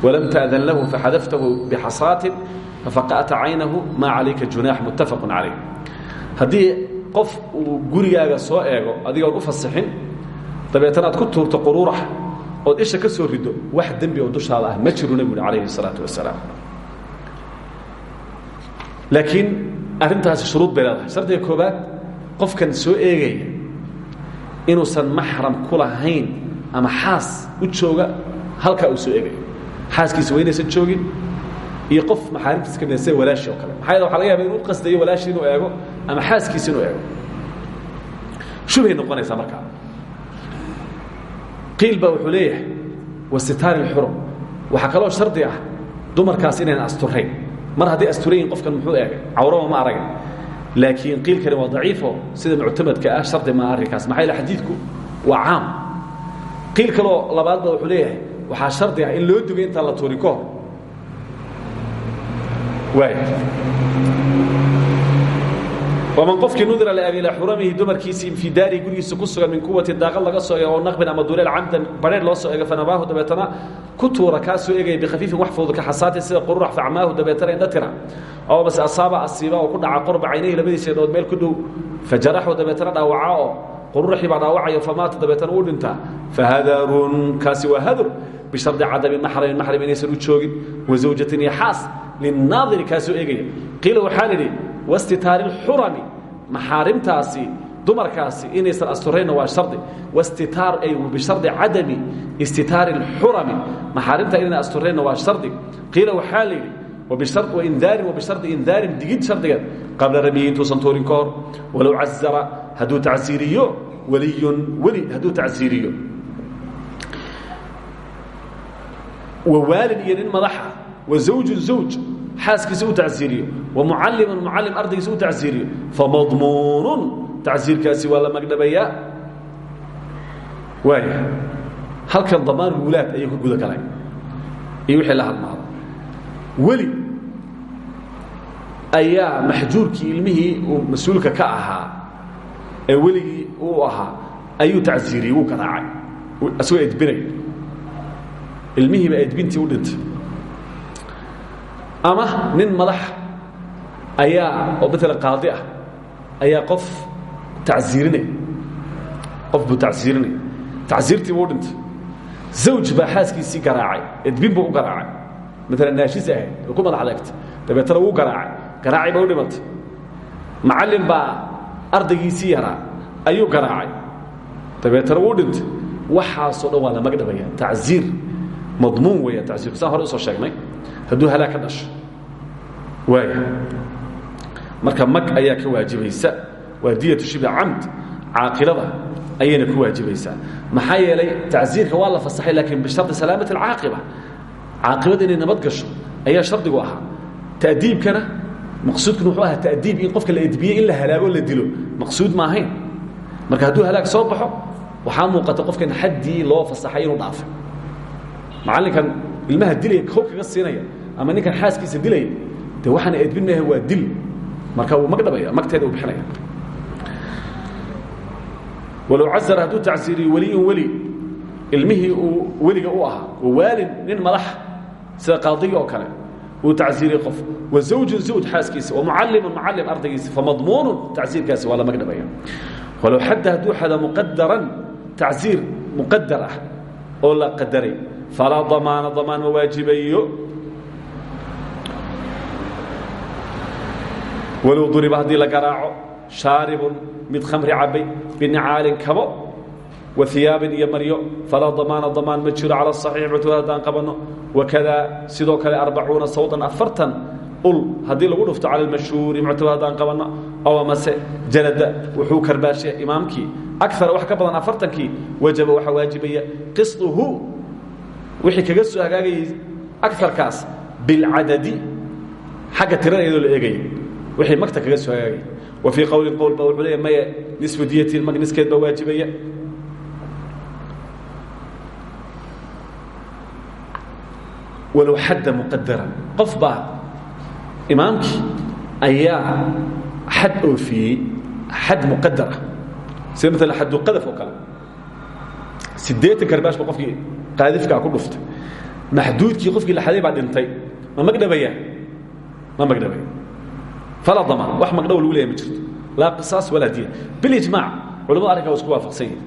walam ta'dan lahu faxadaftahu bixasaatin fafaqa'ta caynahu maa calayka junaax muttafaq calayh haddii qof uu gurigaaga soo eego adigoon u fasixin dabeetana aad ku tuurto quruurax ood isha ka soo rido wax dembi oo dushaada ah ma jiru nebigu uhi calayhi الsalaatu wasalaam laakiin arrintaasi shuruud bay leedahay. Shardiga koobaad qofkan soo eegaya inuusan maxram ku lahayn ama xaas u jooga halkaa uu soo eegayo xaaskiisa waa joogin iyo qof maxaarimtiisa ka mida oo kale. Maxaa yele laga yaba inuu qasdayo walaashi inuu eego ama xaaskiisa inuu eego. Shubhay noqonaysaa markaa qiil baa wuxuu leeyahay wasitaari lxurum waxaa kaloo shardi ah dumarkaas inaynan asturayn mar hadday asturayin qofkan muxuu eegay cawraba ma aragay laakiin qiilkani waa daciifo sida muctamadka ah shardi maa arrinkaas maxaa yaele xadiidku waa caam. Qiil kaloo labaad ba wuxuu leeyahay waxaa shardi ah in loo dugay intaan la tuurin ka hor waay waman qofkii nudira liabi ilaa xuramihi dumarkiisii fii daarihi gurigiisa ku sugan min quwati daaqad laga soo eego oo naqbin ama duleel camdan barheer loo soo eego fanabaahu dabeetana ku tuura kaa soo egaya bikhafiifin wax fudud ka xasaatin sida qururax facmaahu dabeetana indha tira. Oo mase asaaba asiiba oo ku dhaca qorba caynayhi labadiisa indhood meel ku dhow. Fajaraxu dabeetana dhaawaca oo qururaxii baa dhaawacayo famaata dabeetana uu dhintaa. Fahadarun kaasi waa hadur. Bishardi cadami maxramin maxram inaysan u joogin. Wa zawjatin iyo xaas linaadiri kaa soo eegaya. Qiila waxaa lidhi wastitaari lxurami maxaarimtaasi dumarkaasi inaysan asturaynna waa shardi. Wastitaar ay bishardi cadami istitaari اlxurami maxaarimta inayna asturaynna waa shardi. Qiila waxaa la yidhi waindaarin wabishardi indaarin digid shardigeed. Qabla ramiyi intuusan tuurin ka hor walow cazara hadduu tacsiiriyo weliyun weli hadduu tacsiiriyo. Wawaalid iyo nin madaxa wazawjun zawj xaaskiisa u tacsiiriyo wamucallimun mucallim ardaygiisa u tacsiiriyo famadmuunun tacsiirkaasi waa la magdhabayaa waaya halkan damaan wulaad ayay ku guda galeen. Iyo wixii la hadmaado weli ayaa maxjuurkii ilmihii uu mas'uulka ka ahaa ee weligii uu ahaa ayuu tacsiiriyey wuu garaacay. Isagoo edbinay. Ilmihiiba edbintii u dhintay ama nin madax ayaa oo maalan qaadi ah ayaa qof tacsiirinay qof buu tacsiirinay tacsiirtii buu dhintay. Zawj baa xaaskiisii garaacay edbin buu u garaacay. Maalan naashis ahayd oo ku madax adeegtay dabeetana wuu garaacay. Garaacay ba u dhimatay. Macallin baa ardaygiisii yaraa ayuu garaacay. Dabeetana wuu dhintay. Waxaasoo dhan waa la magdhabaya tacsiir madmuun weeyaan tacsiirku saan hore u soo sheegnay hadduu halaag ka dhasho. Waaya marka mag ayaa ka waajibaysa. Waa diyatu shibhi camd. Ayayna ku waajibaysaa. Maxaa yeelay tacsiirka waa la fasaxay laakiin bishardi salaamati alcaaqiba. Caaqibada inay nabad gasho ayaa shardigu ahaa. Ta'diibkana maqsuudkuna wuxuu ahaa ta'diib in qofka la edbiyey in la halaago la dilo. Maqsuud ma ahayn. Marka hadduu halaag soo baxo waxaa muuqata qofkan xaddii loo fasaxay inuu dhaafay. Macallinkan ilmaha dilaya kow kaga siinaya ama ninkan xaaskiisa dilaya de waxaana edbin maaha waa dil. Marka wuu magdhabaya magteeda uu bixinaya. Walow casara hadduu tacsiiriyo weliyun weli ilmihii uu weliga u ahaa wawaalin nin madax sida qaadigi oo kale uu tacsiiriyey qof. Wa zawjun zawj xaaskiisa wamucallimun mucallim ardaygiisa famadmuunun tacsiirkaasi waa la magdhabaya walow xadda hadduu xada muqadaran tacsiir muqadar ah oo la qadaray falaa damaana damaan ma waajibayo walow duriba haddii la garaaco shaaribun mid khamri cabay binicaalin kabo wa iyaabin iyo maryo falaa damaana damaan ma jiro cala asaxiix muctamad haddaan qabanno wakadaa sidoo kale arbacuuna sawdan afartan ul haddii lagu dhufto cala almashhuuri muctamad haddaan qabanno ow amase jalada wuxuu karbaashay imaamkii akara wax ka badan afartankii wajaba waxaa waajibaya qisduhu wixii kaga soo hagaagayay aarkaas bilcadadi xagga tirada iyadoo la eegaya wixii magta kaga soo hagaagaya wa fii qowlin qowl ba wuxuu leeya maya nisfu diyatin mag niskeed baa waajibaya. Walow xadda muqadaran qof baa imaamkii ayaa xad oofiyey xad muqadar ah sida maala xadulqadaf oo kale. Siddeetan karbaash ba qofkii qaadifkaa ku dhuftay. Maxduudkii qofkii la xaday baa dhintay. Ma magdhabaya ma magdhabaya falaa damaan. Wax magdhow lagu leeyahy ma jirto. Laa qisaas walaa diya bilijmaac culamada arrinkaa wa isku waafaqsan yihiin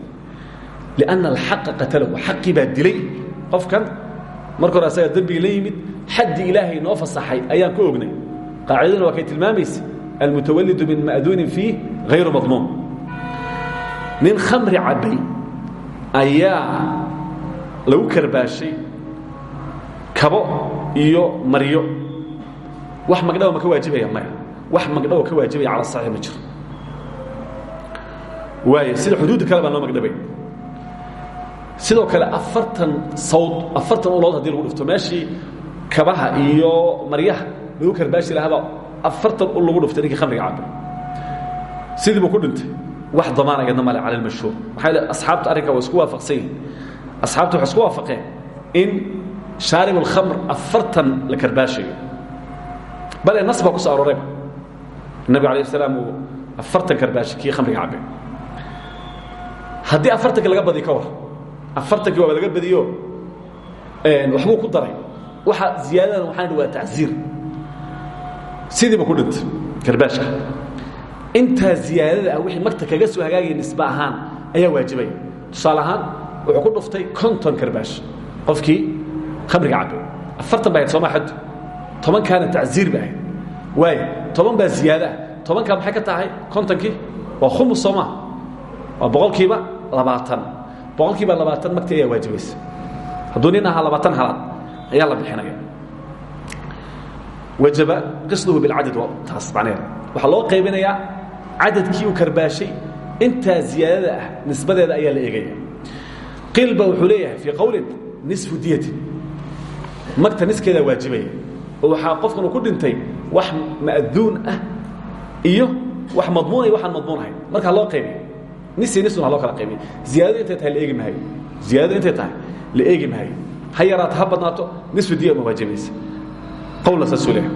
lianna alxaqa qatalahu. Xaqii baa dilay qofkan. Marka hore asagaa dembiga la yimid. Xaddii ilaahay noo fasaxay. Ayaan ku ognay. Qaacidaduna waa kay tilmaamaysa. Almutawalidu min ma'duunin fiih hayru madmuum. Nin khamri cabbay ayaa lagu karbaashay kabo iyo maryo. Wax magdhawa ma ka waajibaya maya? Wax magdhawa ka waajibaya cala saxiix ma jiro. Waay sida kale baan loo magdhabay. Sidoo kale afartan sawd afartan ulood haddii lagu dhifto meeshii kabaha iyo maryaha lagu karbaashi lahaabaa afartan ul lagu dhiftay ninkii khamriga cabay sidii ku dhintay. Wax damaanayadna male cala almashhuur maxaa asxaabta arrinka waa isku waafaqsan yihiin asxaabta waxay isku waafaqeen in shaarib alkhamr afartan la karbaashayo bale nas baa ku soo aroorayba nabiga alayh salaam uu afartan karbaashay khamriga cabay haddii afartanka laga badiyo ka war afartankii waaba laga badiyo waxbuu ku daray. Waxa ziyaadadan waxaan waa tacsiir. Sidiiba ku dhintay karbaashka. Intaa ziyaadada ah wixii magta kaga soo hagaagaya nisbe ahaan ayaa waajibaya tusaale ahaan wuxuu ku dhuftay konton karbaash qofkii khamriga cabay afartan ba ahayd sooma xaddu tobankaana tacsiir ba ahayd. Waayo toban baa ziyaada. Ah tobankaa maxay ka tahay? Kontonkii? Waa khumus soomaa waa boqolkiiba labaatan. Boqolkiiba labaatan magti ayaa waajibaysa hadduu nin ahaa labaatan halaad ayaa la bixinaya. Wajaba qisduhu bilcadad waa taas macnaheeda waxaa loo qaybinayaa cadadkii uu karbaashay. Intaa ziyaadada ah nisbadeeda ayaa la eegaya qiil ba wuxuu leeyahay fii qowlin nisfu diyatin magta niskeedaa waajibaya. Oo waxaa qofkan uu ku dhintay wax ma'duun ah iyo wax madmuun iyo waxaan madmuun ahayn markaa loo qaybiya nisi nisuna ha loo kala qaybiya ziyaadadu intay tahay la eegi maayo ziyaadadu intay tahay la eegi maayo ha yaraato ha badnaato nisfu diya ma waajibaysa. Qowlna saasuu leeyahay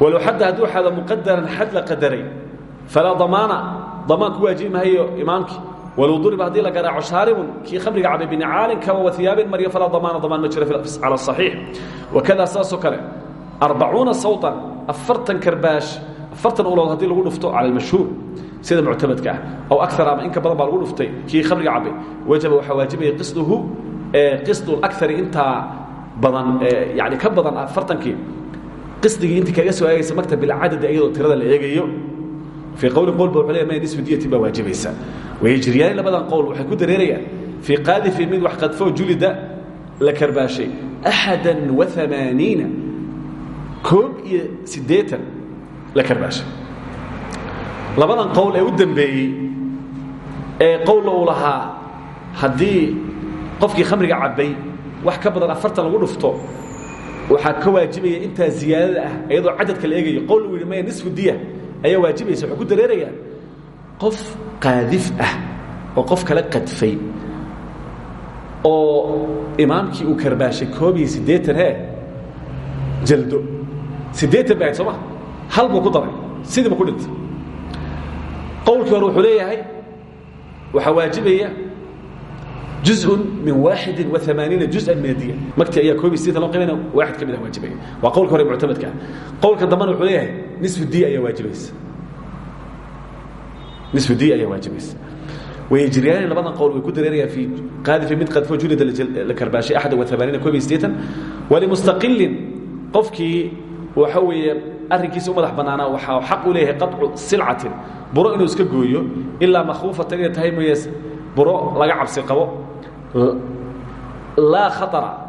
walow xadda hadduu xado muqadaran xad la qadaray falaa damaana damaan ku waajibi maayo imaamkii walow duriba haddii la garaaco shaaribun kii khamriga cabay binicaalin kaba wa hiyaabin maryo falaa damaana damaan ma jiro cala asaxiix wakada saasoo kale arbacuuna sawtan afartan karbaash afartan ulood haddii lagu dhufto cala almashhuur sida muctamadka ah aw akar ama inka badan baa lagu dhuftay kii khamriga cabay wajaba waxaa waajibaya qisduhu qisdu akari intaa badan yani ka badan afartankii. Qisdigii intii kaga soo eegaysa maktab bilcadadi iyadoo tirada la eegayo fii qowlin qowl ba wuxuu leeyahay nisfu diyatin baa waajibaysa wayajriyaani labadan qowl waxay ku dareerayaan fii qaadifin mid wax qadfoo julida la karbaashay axadan wa amaaniina koob iyo siddeetan la karbaashay labadan qowl ee u dambeeyey ee qowla uu lahaa haddii qofkii khamriga cabbay wax ka badan afartan lagu dhufto waxaa ka waajibaya intaa ziyaadada ah iyadoo cadadka la eegayo qowl uu yidhi maya nisfu diya ayaa waajibaysa waxay ku dareerayaan qof qaadif ah oo qof kala qadfay oo imaamkii uu karbaashay koob iyo siddeetan hee jaldo. Siddeetan bay ahayd soo ma hal buu ku daray. Sidiiba ku dhintay. Qowlkii hore wuxuu leeyahay waxaa waajibaya juzun min waaxidin wa amaaniina juzan min adiya magtii ayaa koob iyo sideetan loo qaybana waaxid ka mid ah waajibaya. Waa qowlka hore muctamadka ah. Qowlka dambana wuxuu leeyahay d ayaa waajibaysa niu d ayaa waajibaysa wayjriyaani labada qowl way ku dareerayaan fi qaadifi mid qadfo julida la karbaashay axad waamaaniina koob iyo sideetan. Walimustaqilin qofkii waxa weeye arrinkiisa u madax bannaanaa waxaa xaq u leeyahay qaطcu silcatin. Buro inuu iska gooyo ilaa makhuufatan inay tahay mooye buro laga cabsi qabo. Laa khaطara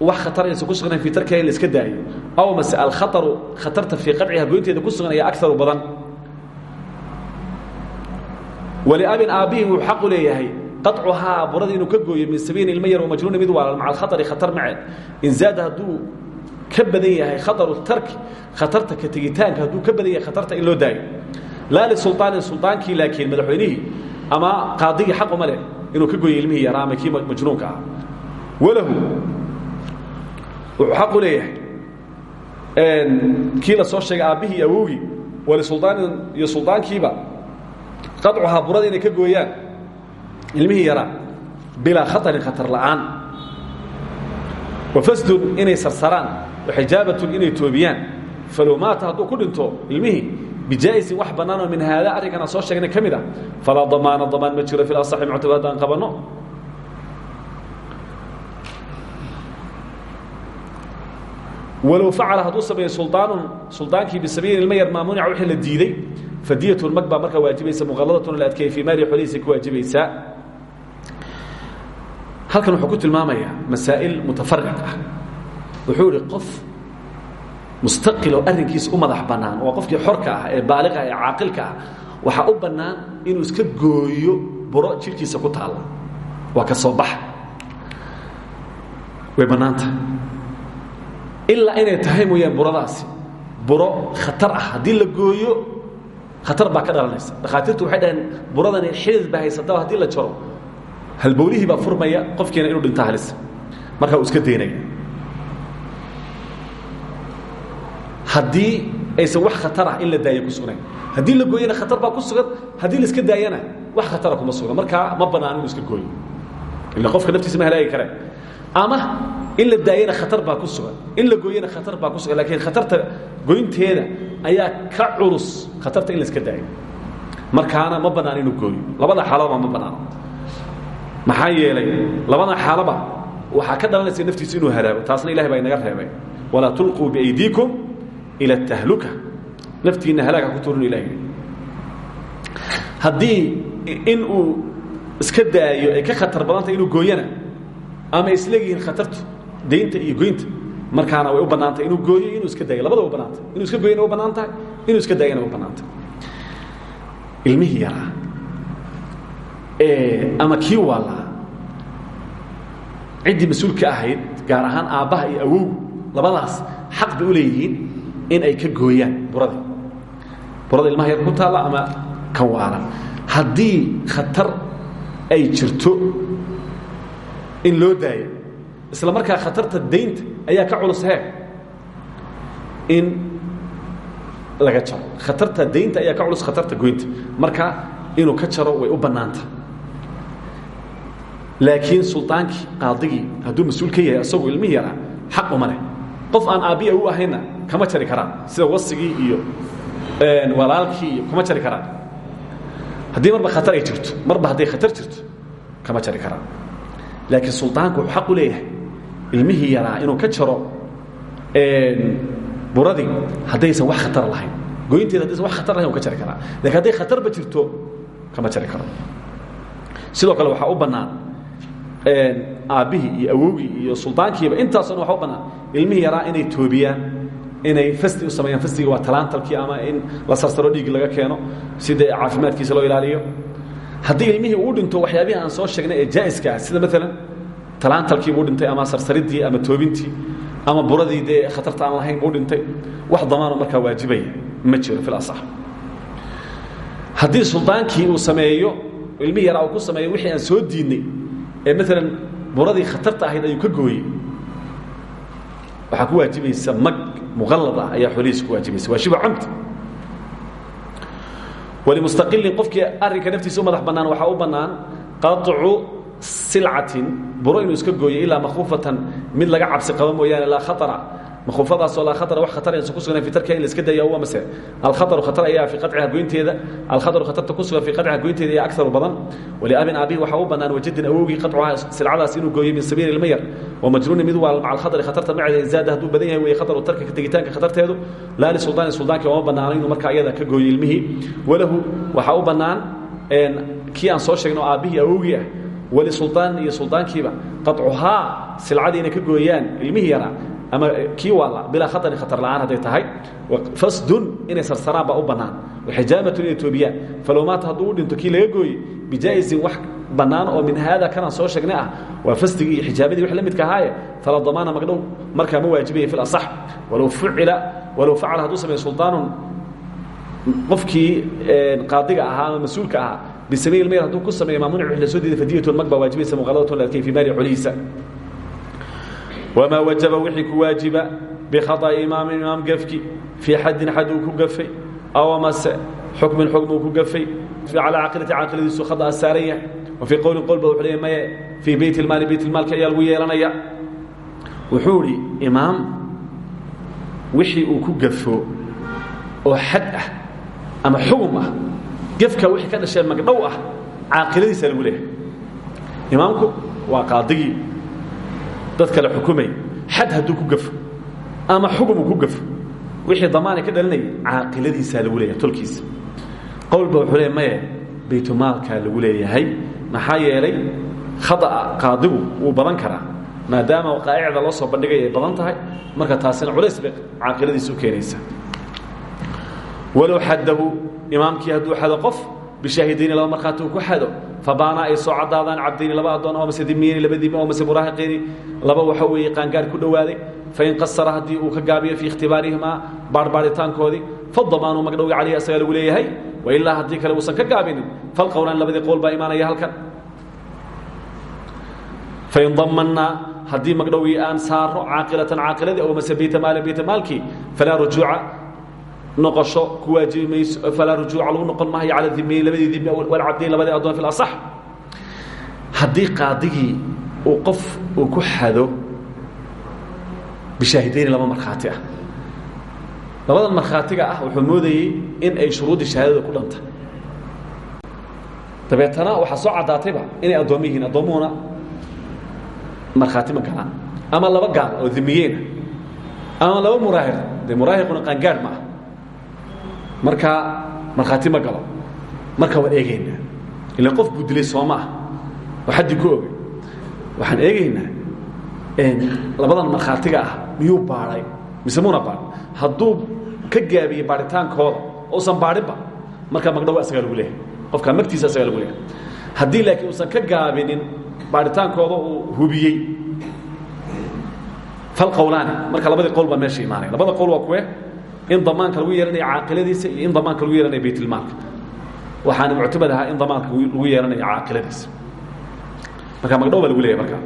wax khataraysa ku sugnayn fii tarkiha in la iska daayo. Aw mase alkhataru khatarta fii qadciha goynteeda ku sugan ayaa agaru badan waliabin aabbihim wuu xaqu leeyahay. Qacuhaa burada inuu ka gooyo min sabiin ilma yar wamajnuuni mid waalal maca alkhatari khatar maceed in zaada hadduu ka badan yahay khataru tarki khatarta ka tegitaanka hadduu ka badan yahay khatarta in loo daayo. Laa lisulaanin sulaankii laakiin madaxweynihii ama qaadigii xaquma leh inuu ka gooyo ilmihii yaraa ama kii majnuunka ah. Walahu wuxuu xaq u leeyahay. Kii la soo sheegay aabbihii awowgii walisulaanin iyo suldaankiiba qaطcuhaa burada inay ka gooyaan ilmihii yaraa bilaa khatarin khatar la'aan. Wafasdun inay sarsaraan waxijaabatun inay toobiyaan. Falow maata ku dhinto ilmihii bijaa'isin wax bannaan oo min haada arrinkan aan soo sheegnay ka mid ah falaa damaana damaan walow facala hadduu sameeyo suldaanun suldaankii bisabiilin ilma yar maamunica wixii la diiday fadiyatun mag baa markaa waajibaysa muqalladatun la adkeeyey fii maali xolihiisay ku waajibaysaa halkan wuxuu ku tilmaamayaa masaa'il mutafariq ah wuxuu idhi qof mustaqiloo arrinkiisa u madax bannaan waa qofkii xorka ah ee baaliqa ee caaqilka ah waxaa u bannaan inuu iska gooyo buro jidhkiisa ku taalla waa ka soo baxa way bannaanta ilaa inay tahay mooyaan buradaasi. Buro khatar ah. Haddii la gooyo khatar baa ka dhalanaysa. Dhakhaatiirtu waxay dhaheen buradani xidid baa haysataba haddii la jaro. Halbowlihii baa furmaya qofkiina inuu dhinta halisa markaa uu iska daynaya haddii aysan wax khatarah in la ku sugnayn haddii la gooyana khatar baa ku sugan haddii iska daayana wax khatara kuma sugna markaa ma bannaan inuu iska gooyo. Ila qofka naftiisa ma halaagi kare ama in la daayana khatar baa ku sugan. In la gooyana khatar baa ku sugan. Lakiin khatarta goynteeda ayaa ka culus khatarta in la iska daayo. Markaana ma bannaan inuu gooyo. Labada xaalaba ma bannaano maxaa yeelay labada xaalaba waxaa ka dhalanaysa naftiisu inuu haraago taasna ilahay baa inaga reebay. Walaa tulquu biaydiikum ila tahluka. Naftiinna halaaga ku turin ilahay haddii in uu iska daayo ay ka khatar badantay inuu gooyana ama isleegihiin khatartu daynta iyo goynta. Markaana way u bannaantahay inuu gooyo inuu iska daayo labadaba u inuu iska gooyana u inuu iska daayana u bannaantahay ilmihii yaraa ama kii waalaa ciddii mas'uulka ahayd gaar ahaan aabbaha iyo awow labadaas xaq bay u leeyihiin in ay ka gooyaan buradii. Burada ilmaha yar ku taalla ama kan waalan. Haddii khatar ay jirto in loo daayo. Isla markaa khatarta daynta ayaa ka culus heeg in laga jaro. Khatarta daynta ayaa ka culus khatarta goynta. Marka inuu ka jaro way u bannaanta. Laakiin sulطaankii qaadigii hadduu mas'uul ka yahay asagoo ilmihi yaraa xaq uma leh. Qof aan aabbiya u ahayna kama jari karaan. Sida wasigii iyo walaalkii iyo kuma jari karaan. Haddii marba khatar ay jirto marba hadday khatar jirto kama jari karaan laakiin sulطaanku wuxuu xaq u leeyahay ilmihii yaraa inuu ka jaro buradii haddaysan wax khatar lahayn. Goynteeda haddaysan wax khatar lahayn u ka jari karaa. Lakin hadday khatarba jirto kama jari karo. Sidoo kale waxaa u bannaan aabbihii iyo awowgii iyo suldaankiiba intaaso dhan waxa u bannaan ilmihii yaraa inay toobiyaan inay fasti u sameeyaan. Fastiga waa talaantalkii ama in la sarsaro dhiig laga keeno sida caafimaadkiisa loo ilaaliyo haddii ilmihii uu dhinto waxyaabihii aan soo sheegnay ee jaa'iska ah sida maalan talaantalkiibuu dhintay ama sarsaridii ama toobintii ama buradii dee khatarta aan lahayn buu dhintay wax damaano markaa waajibaya ma jiro fil asax haddii suldaankii uu sameeyo ilmihii yaraa uu ku sameeyo wixii aan soo diidnay ee maalan buradii khatarta ahayd ayuu ka gooyey waxaa ku waajibaysa mag muqallad ah ayaa xoolihiisa ku waajibaysa. Waa shibu camd walimustaqilin qofkii arrinka naftiisa u madax bannaan waxaa u bannaan qaطcu silcatin buro inuu iska gooyo ilaa makhuufatan mid laga cabsi qabo mooyaane laa khaطra makuufadaasoo laa khatara wax khataraysa ku sugan fitarka in la iska daya mase. Alkhataru khatar ayaa fi qaciha goynteeda. Alkhataru khatarta ku sugan fii qaciha goynteeda ayaa aksaru badan. Waliabin aabihi waxaa u bannaan wajadin awowgii qacuhaa silcadaas inuu gooyo min sabiili ilmayar wamajnuuni mid waal maca alkhatari khatarta maceeda zaada hadduu badan yahay weeye khataru tarka tegitaanka khatarteedu. Laa lisuldaani suldaanka ooma bannaano inuu markaa iyada ka gooyo ilmihii. Walahu waxaa u bannaan kii aan soo sheegno aabbihii awowgii ah. Walisuldaani iyo suldaankiiba qacuhaa silcadii inay ka gooyaan ilmihii yaraa ama kii waala bilaa khaطrin khatar la'aan hadday tahay fasdun inay sarsaraan baa u bannaan. Waxijaamatun inay toobiyaan. Falow maata hadduu u dhinto kii laga gooyey bijaa'isin wax bannaan oo min haada kanaan soo sheegnay ah waa fasdigii iyo xijaabadii wix la midka ahaaye fala damaana magdhow markaa ma waajibaya fi asax. Walow fucila walow facala hadduu sameeyo sulطaanun qofkii qaadiga ahaa ama mas'uulka ahaa bisabiil mayr hadduu ku sameeyo maamunic wix la soo diiday fadiyatun mag baa waajibaysa muqalladatun la adkay fi maali colihiisa wamaa wajaba wixii ku waajiba bikhaطأi imaamin imaam gefki fii xaddin xad uu ku gafay aw amase xukmin xukm uu ku gafay calaa caqilati caqiladiisu khada'a saaran yahay wa fii qowlin qowlba wuxuu leeyahy maye fii beyt ilmaali beyt ilmaalka ayaa lagu yeelanaya wuxuu idhi imaam wixii uu ku gafo oo xad ah ama xugum ah gefka wixii ka dhashee magdhow ah caaqiladiisa lagu leeyahay imaamku waa qaadigii dad kale xukumay xad hadduu ku gafo ama xugum uu ku gafo wixii damaana ka dhalinaya caaqiladiisaa lagu leeyahay tolkiisa. Qowlba wuxuu leeya maye baytulmaalkaa lagu leeyahay maxaa yeelay khada'a qaadigu wuu badan karaa maadaama waqaa'icda loo soo bandhigaya ay badan tahay marka taasina culays bay caaqiladiisa u keenaysaa. Walow xadahu imaamkii hadduu xado qof bishaahidayni laba markhaati uu ku xado fabaana ay soo caddaadaan cabdayni laba addoon oo mase dimiyeyni laba dimi oo mase muraahiqayni laba waxa weeye qaangaar ku dhowaaday fain qasara haddii uu ka gaabiyo fii ikhtibaarihimaa baarbaaritaankoodii fadamaanu magdhowga calayhi asaga lagu leeyahay wailaa haddii kale uusan ka gaabinin falqowlaan labadii qowl baa imaanaya halkan fain damannaa haddii magdhowgii aan saaro caaqilatan caaqiladii oo mase beyta maalin beyta maalkii falaa rujuuca noqosho ku waajibi mayso falaa rujuuca lagu noqon maayo cala dimiyin labadii dimi walcabdiin labadii addoon fi lasax haddii qaadigii uu qof uu ku xado bishaahidayni laba markhaati ah. Labadan markhaatiga ah wuxuu moodayey in ay shuruuddii shahaadada ku dhanta. Dabeetana waxaa soo caddaatayba inay addoommo yihiin addoommuhuna markhaati ma galaan. Ama laba gaal oo dimiyeena ama laba muraahiq dee muraahiquna qaangaadh ma ah marka markhaati ma galo. Marka waan eegaynaa ilaan qof buu dilay soo ma ah. Oo xaddii ku ogay waxaan eegaynaa labadan markhaatiga ah miyuu baadhay mise muuna baadh hadduu ka gaabiyey baadhitaankooda uusan baadhinba marka magdhow asagaa lagu leeyahay. Qofkaa magtiisa asagaa lagu leeyahay. Haddii laakiin uusan ka gaabinin baadhitaankooda uu hubiyey. Falqowlaani marka labadii qowl baa meesha imaanaya. Labada qowl waa kuwe in damaanka lagu yeelanaya caaqiladiisa iyo in damaanka lagu yeelanaya baytilmaalka. Waxaana muctamad ahaa in damaanka lagu yeelanaya caaqiladiisa. Marka magdhow baa lagu leeyahay marka.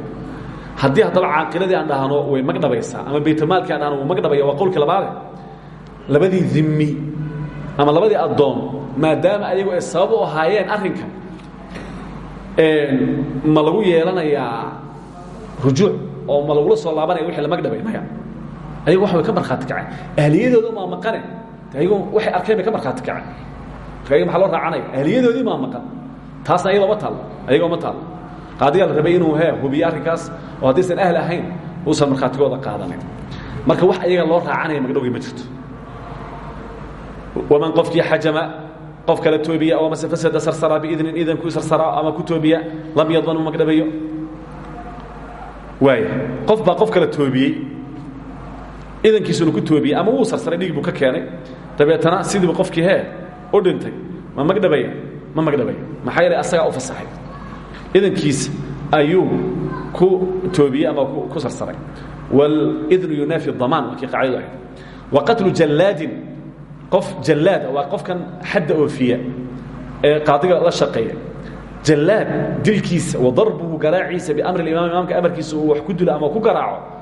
Haddii haddaba caaqiladii aan dhahno way magdhabaysaa ama baytulmaalkii aan dhahno wuu magdhabaya waa qowlkii labaade. Labadii dimi ama labadii addoon maadaama ayagu ay sabab u ahaayeen arrinka ma lagu yeelanayaa rujuuc oo ma lagula soo laabanaya wixii la magdhabay maya ayagu wax way ka markhaati kaceen. Ahliyadooda maa maqane. Ayagu waxay arkeen bay ka markhaati kaceen. Ayaga maxaa loo raacanaya? Ahliyadoodii maa maqan. Taasna ayada ma taallo ayaga ma taallo qaadigaa la rabay inuu he hubiyo arrinkaas oo haddaysan ahl ahayn uusan markhaatigooda qaadanayn marka wax ayaga loo raacanaya magdhowgii ma jirto. Waman qofkii xajama qof kala toobiya oo mase fasada sarsaraa biidnin idan ku sarsaraa ama ku toobiya lam yadman u magdhabayo waaya qof baa qof kala toobiyey idankiisuna ku toobiyey ama wuu sarsaray dhig buu ka keenay. Dabeetana sidiiba qofkii hee u dhintay. Ma magdhabaya ma magdhabaya maxaa yeelay asagaa u fasaxay. Idankiisa ayuu ku toobiyey ama ku sarsaray. Wاlidnu yunaafi damaan waa kii qaacidadu ahayd. Wa qatlu jallaadin. Qof jallaada waa qofkan xadda oofiya ee qaadiga la shaqeeya. Jallaad dilkiisa wa darbuhu garaaciisa biamri اimaam imaamka amarkiisa uu wax ku dilo ama ku garaaco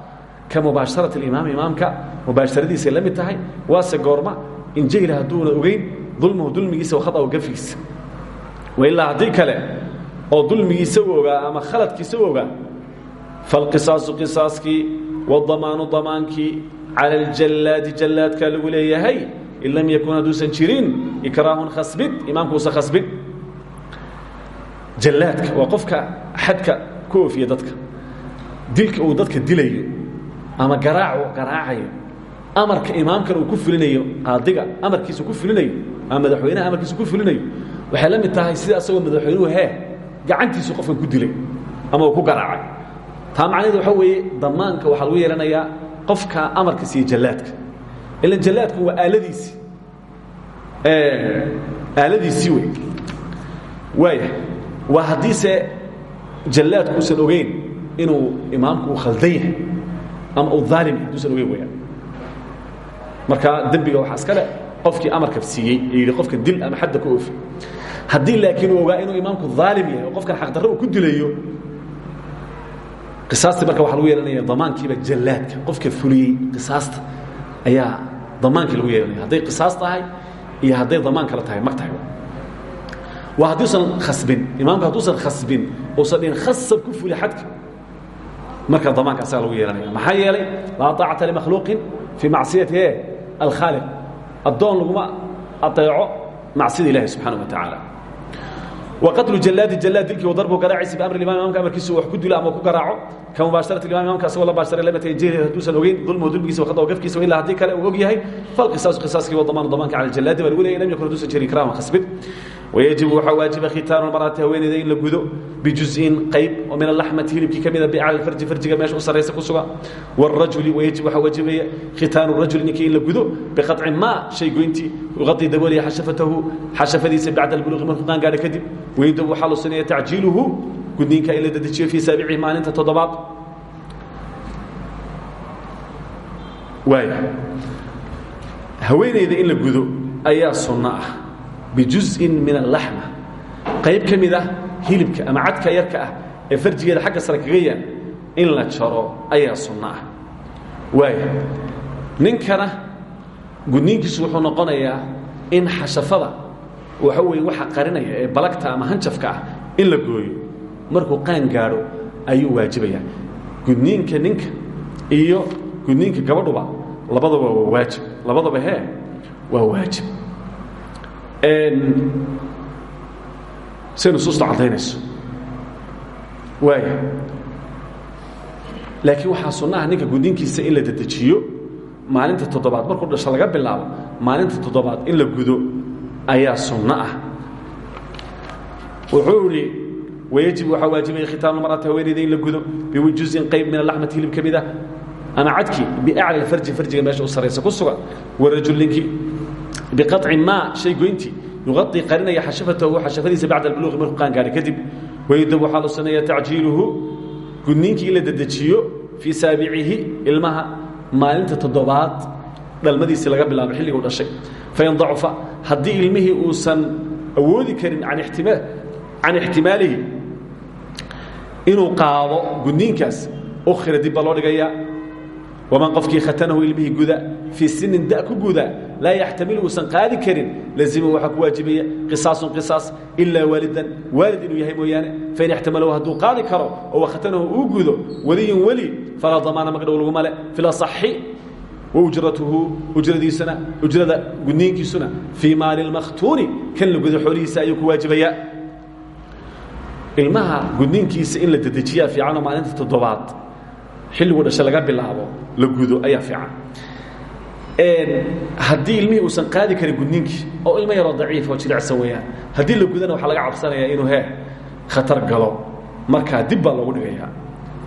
ka mubaasharati اimaam imaamka mubaasharadiisay la tahay waase goorma in jahila hadduuna ogeyn dulmuhu dulmigiisa wakhadahu gafigiisa wailaa haddii kale oo dulmigiisa u ama khaladkiisa u ogaa falqisaasu qisaaskii wadamaanu damaankii cala aljallaadi jallaadkaa lagu leeyahay in lam yakun hadduusan jirin ikraahun khasbid imaamku usan khasbin. Jallaadka waa qofka xadka ku dadka. Dilka uu dadka dilayo ama garaacu garaacayo. Amarka imaamkan uu ku fulinayo qaadiga amarkiisa ku fulinayo ama madaxweynaha amarkiisa ku fulinayo waxay la mid tahay sida asagoo madaxweynuhu hee gacantiisu qofkan ku dilay ama uu ku garaacay taa macnaheedu waxaa weeye damaanka waxaa lagu yeelanayaa qofka amarka siiye jallaadka. Ilan jallaadku waa aaladiisii aaladiisii wey. Waaya waa haddiise jallaadku uusan ogeyn inuu imaamku uu khaldan yahay ama uu aalim haduusan ogeyn weyaan marka dembiga waxaa iska le qofkii amarka siiyey ee yidhi qofkan dil ama xadda ku oofi. Haddii laakiin uu ogaa inuu imaamku aalim yahay oo qofkan xaqdarro uu ku dilayo qisaastii marka waxa lagu yeelanaya damaankiiba jallaadka. Qofka fuliyey qisaasta ayaa damaankii lagu yeelanaya hadday qisaas tahay iyo hadday damaan kale tahay mag tahay waa hadduusan khasbin. Imaamku hadduusan khasbin uusan dhihin khasab ku fuli xadka marka damaanka asaga lagu yeelanaya maxaa yeelay laa طaacata limakhluuqin fii macsiyati alkhaaliq. Addoon laguma adeeco macsida ilahi subxaana wa tacaala. Waqatlu jallaadi jallaad dilkii wadarbu garaaciisi biamri imam imamka amarkiisu wax ku dilo ama ku garaaco. Ka mubaasharati imam imamka asagoo la baasharay lamata jahli hadduusan ogeyn dulmo dulmigiisa waqad oo gafkiisa ilaa haddii kale uu og yahay falqisaasu qisaaskii wadamaanu damaanka cala jallaadi baa lagu leeyay lam yakun hadduusan jirin karaama khasbin wayajibu waxaa waajiba khitaanu lmar'ati haweeneyda in la gudo bijuz'in qayb oo min alaxmati hilibkii ka mida bicala farji farjiga meesha u sarraysa ku suga wاrajuli wayajib waxaa waajibaya khitaanu rajuli ninkii in la gudo biqaطci ma shay goyntii yuqadii daboolaya xashafatahu xashafadiisa bacda albuluqi markuu qaan gaadha kadib waydob waxaa loo suneeya tacjiiluhu gudniinka in la dedejiyo fii saabicihi maalinta toddobaad waaya haweeneyda in la gudo ayaa sunno ah bijuz'in min alaxma qayb ka hilibka ama cadka yarka ah ee farjigeeda xagga sare kaga yaal in la jaro ayaa sunno ah waaya ninkana gudniinkiisu wuxuu noqonayaa in xashafada waxa weeye waxa qarinaya ee balagta ama hanjafka ah in la gooyo markuu qaan gaadho ayuu waajibaya gudniinka ninka iyo gudniinka gabadhuba labadaba waa waajib labadaba hee waa waajib say nusuusta caddaynayso waaya laakiin waxaa sunnaha ninka gudniinkiisa in la dedejiyo maalinta toddobaad markuu dhasho laga bilaabo maalinta toddobaad in la gudo ayaa sunno ah. Wuxuu idhi wayajib waxaa waajibaya khitaanu in la gudo biwujuzin qayb min alaxmati hilib ka mid ah ama cadki biacla farji farjiga meesha u saraysa ku sugan biqaطci ma shay goyntii yuqaطii qarinaya xashafatahu xashafadiisa bacda albuluuqi markuu qaan gaadhay kadib waydab waxaa loo saneeya tacjiiluhu gudniinkii in la dedejiyo fii saabicihi ilmaha maalinta toddobaad dhalmadiisii laga bilaabo xilliguu dhashay fain dacufa haddii ilmihii uusan awoodi karin can ixtimaalihi inuu qaado gudniinkaas ukhira dib baa loo dhigayaa waman qofkii khatanahu ilmihii guda fii sinin da ku guda laa yaxtamil uusan qaadi karin lazima waxaa ku waajibaya qisaasun qisaas ilaa waalidan waalid inuu yahay mooyaane fain ixtamalahu hadduu qaadi karo oo wakhatanahu uu gudo weliyun weli falaa damaana magdhow laguma le filasaxi waujratuhu ujradiisuna ujrada gudniinkiisuna fii maali lmakhtuuni kan la gudo xoolihiisa ayuu ku waajibayaa ilmaha gudniinkiisa in la dedejiyaa fiicanoo maalinta toddobaad xilliguu dhashe laga bilaabo la gudo ayaa fiican. Haddii ilmihii uusan qaadi karin gudniinkii oo ilmo yaroo daciif oo jilicsan weeyaan haddii la gudana waxaa laga cabsanayaa inuu he khatar galo. Markaa dib baa dhigayaa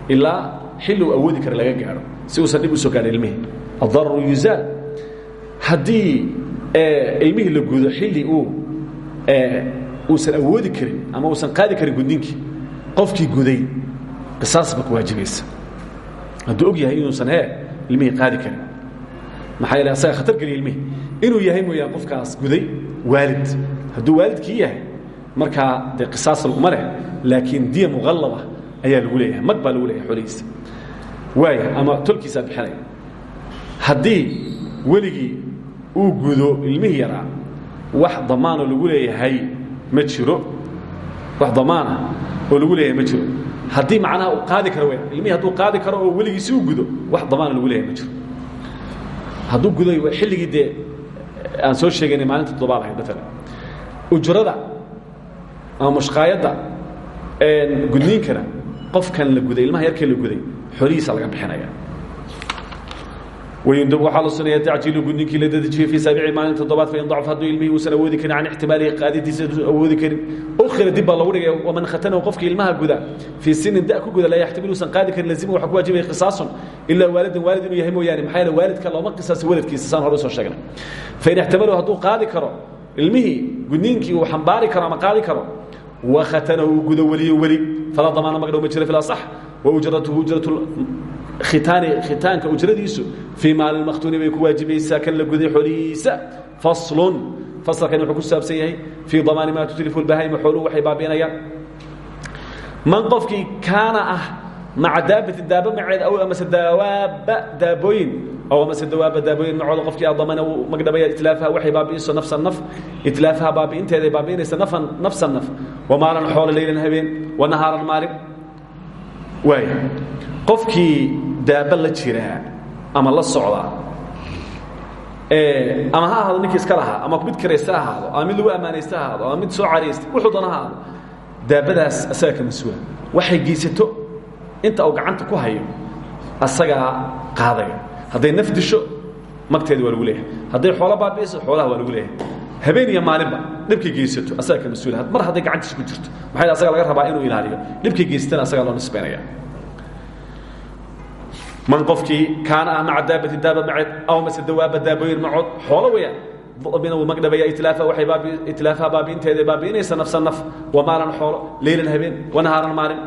ilaa xilli awoodi kara laga gaadho si uusan dhib u soo gaadhin ilmihii. Adararu yuzaal. Haddii ilmihii la gudo xilli uu uusan awoodi karin ama uusan qaadi karin gudniinkii qofkii guday qisaas ba ku hadduu og yahay inuusan he ilmihii qaadi karin. Maxaa yeele asaga khatar geliya ilmihii. Inuu yahay mooyaan qofkaas guday waalid. Hadduu waalidkii yahay markaa dee qisaas laguma leh laakiin diya muqallaba ayaa lagu leeyahay mag baa lagu leeyahay xoolihiisa. Waaya ama tolkiisaa weligii uu gudo ilmihii yaraa wax damaanoo lagu leeyahay ma jiro. Wax damaana oo lagu leeyahay ma jiro haddii macnaha uu qaadi karo w ilmihii hadduu qaadi karo oo weligiisi u gudo wax damaana lagu leeyahay ma jiro. Hadduu guday xilligii dee aan soo sheegaynay maalinta toddobaad ahayd maalan ujrada ama mushqaayadda gudniinkana qofkan la guday ilmaha yarkee la guday xoolihiisa laga bixinaya wyundab waxaa la sunaya tacjiilu gudninkii la dedejiyo fii saabici maalin toddobaad fain dacf hadduu ilmihii uusan awoodi karin can ixtimaalihi qaadidiisa awoodi karin. Ukhira dib baa lagu dhigaya waman khatanahu qofkii ilmaha guda fii sinin da ku guda laa yaxtamil uusan qaadi karin lazima waxa ku waajibaya qisaasun ilaa waalidan waalid inuu yahay mooyaane. Maxaa yeele waalidka looma qisaasa waladkiisa saan hore u soo sheegnay. Fain ixtamalahu hadduu qaadi karo ilmihii gudniinkii uu xambaari karo ama qaadi karo wakhatanahu guda weliyo weli falaa damaana magdhow ma jira fi lasax waujratuhu ujratu khitaanka ujradiisu fii maali makhtuuni bay ku waajibaysaa kan la guday xoolihiisa faslun fasalkani wuxuu ku saabsan yahay fii damaani maa tutlifu lbahaima xooluhu waxay baabi'inayaan. Man qofkii kaana ah maca daabati daaba maceed aw amase dawaaba daabooyin aw amase dawaaba daabooyin macooda qofkii adamana uu magdhabaya itlaafaha waxay baabi'iso nafsan naf itlaafaha baabi'inteeday baabi'inaysa nafan nafsan naf. Wamaalan xoolo leylan habeen wanahaaran maalin. Waaya qofkii daaba la jiraa ama la socdaa ama ha ahaado ninkii iska lahaa ama mid kiraysta ha ahaado ama mid lagu ammaanaysta ha ahaado ama mid soo caraystay wuxuu doona ha ahaado. Daabadaas asaga ka mas'uula waxay geysato inta uu gacanta ku hayo asagaa qaadaya hadday naf disho magteeda waa lagu leeyahay. Hadday xoolo baabi'iso xoolaha waa lagu leeyahay. Habeen iyo maalinba dhibkay geysato asaga ka mas'uula mar hadday gacantiisa ku jirto maxay asaga laga rabaa inuu ilaaliyo? Dhibkay geysatana asagaa loo nisbaynaya man qofkii kaana ah maca daabati daaba maceed aw mase dawaaba daabooyin macood xoolo weeyaan mina wuu magdhabaya itlaafa waxay itlaafaha baabi'inteeda baabi'inaysa nafsa naf wamaalan xoolo leylan habeen wanahaaran maalin.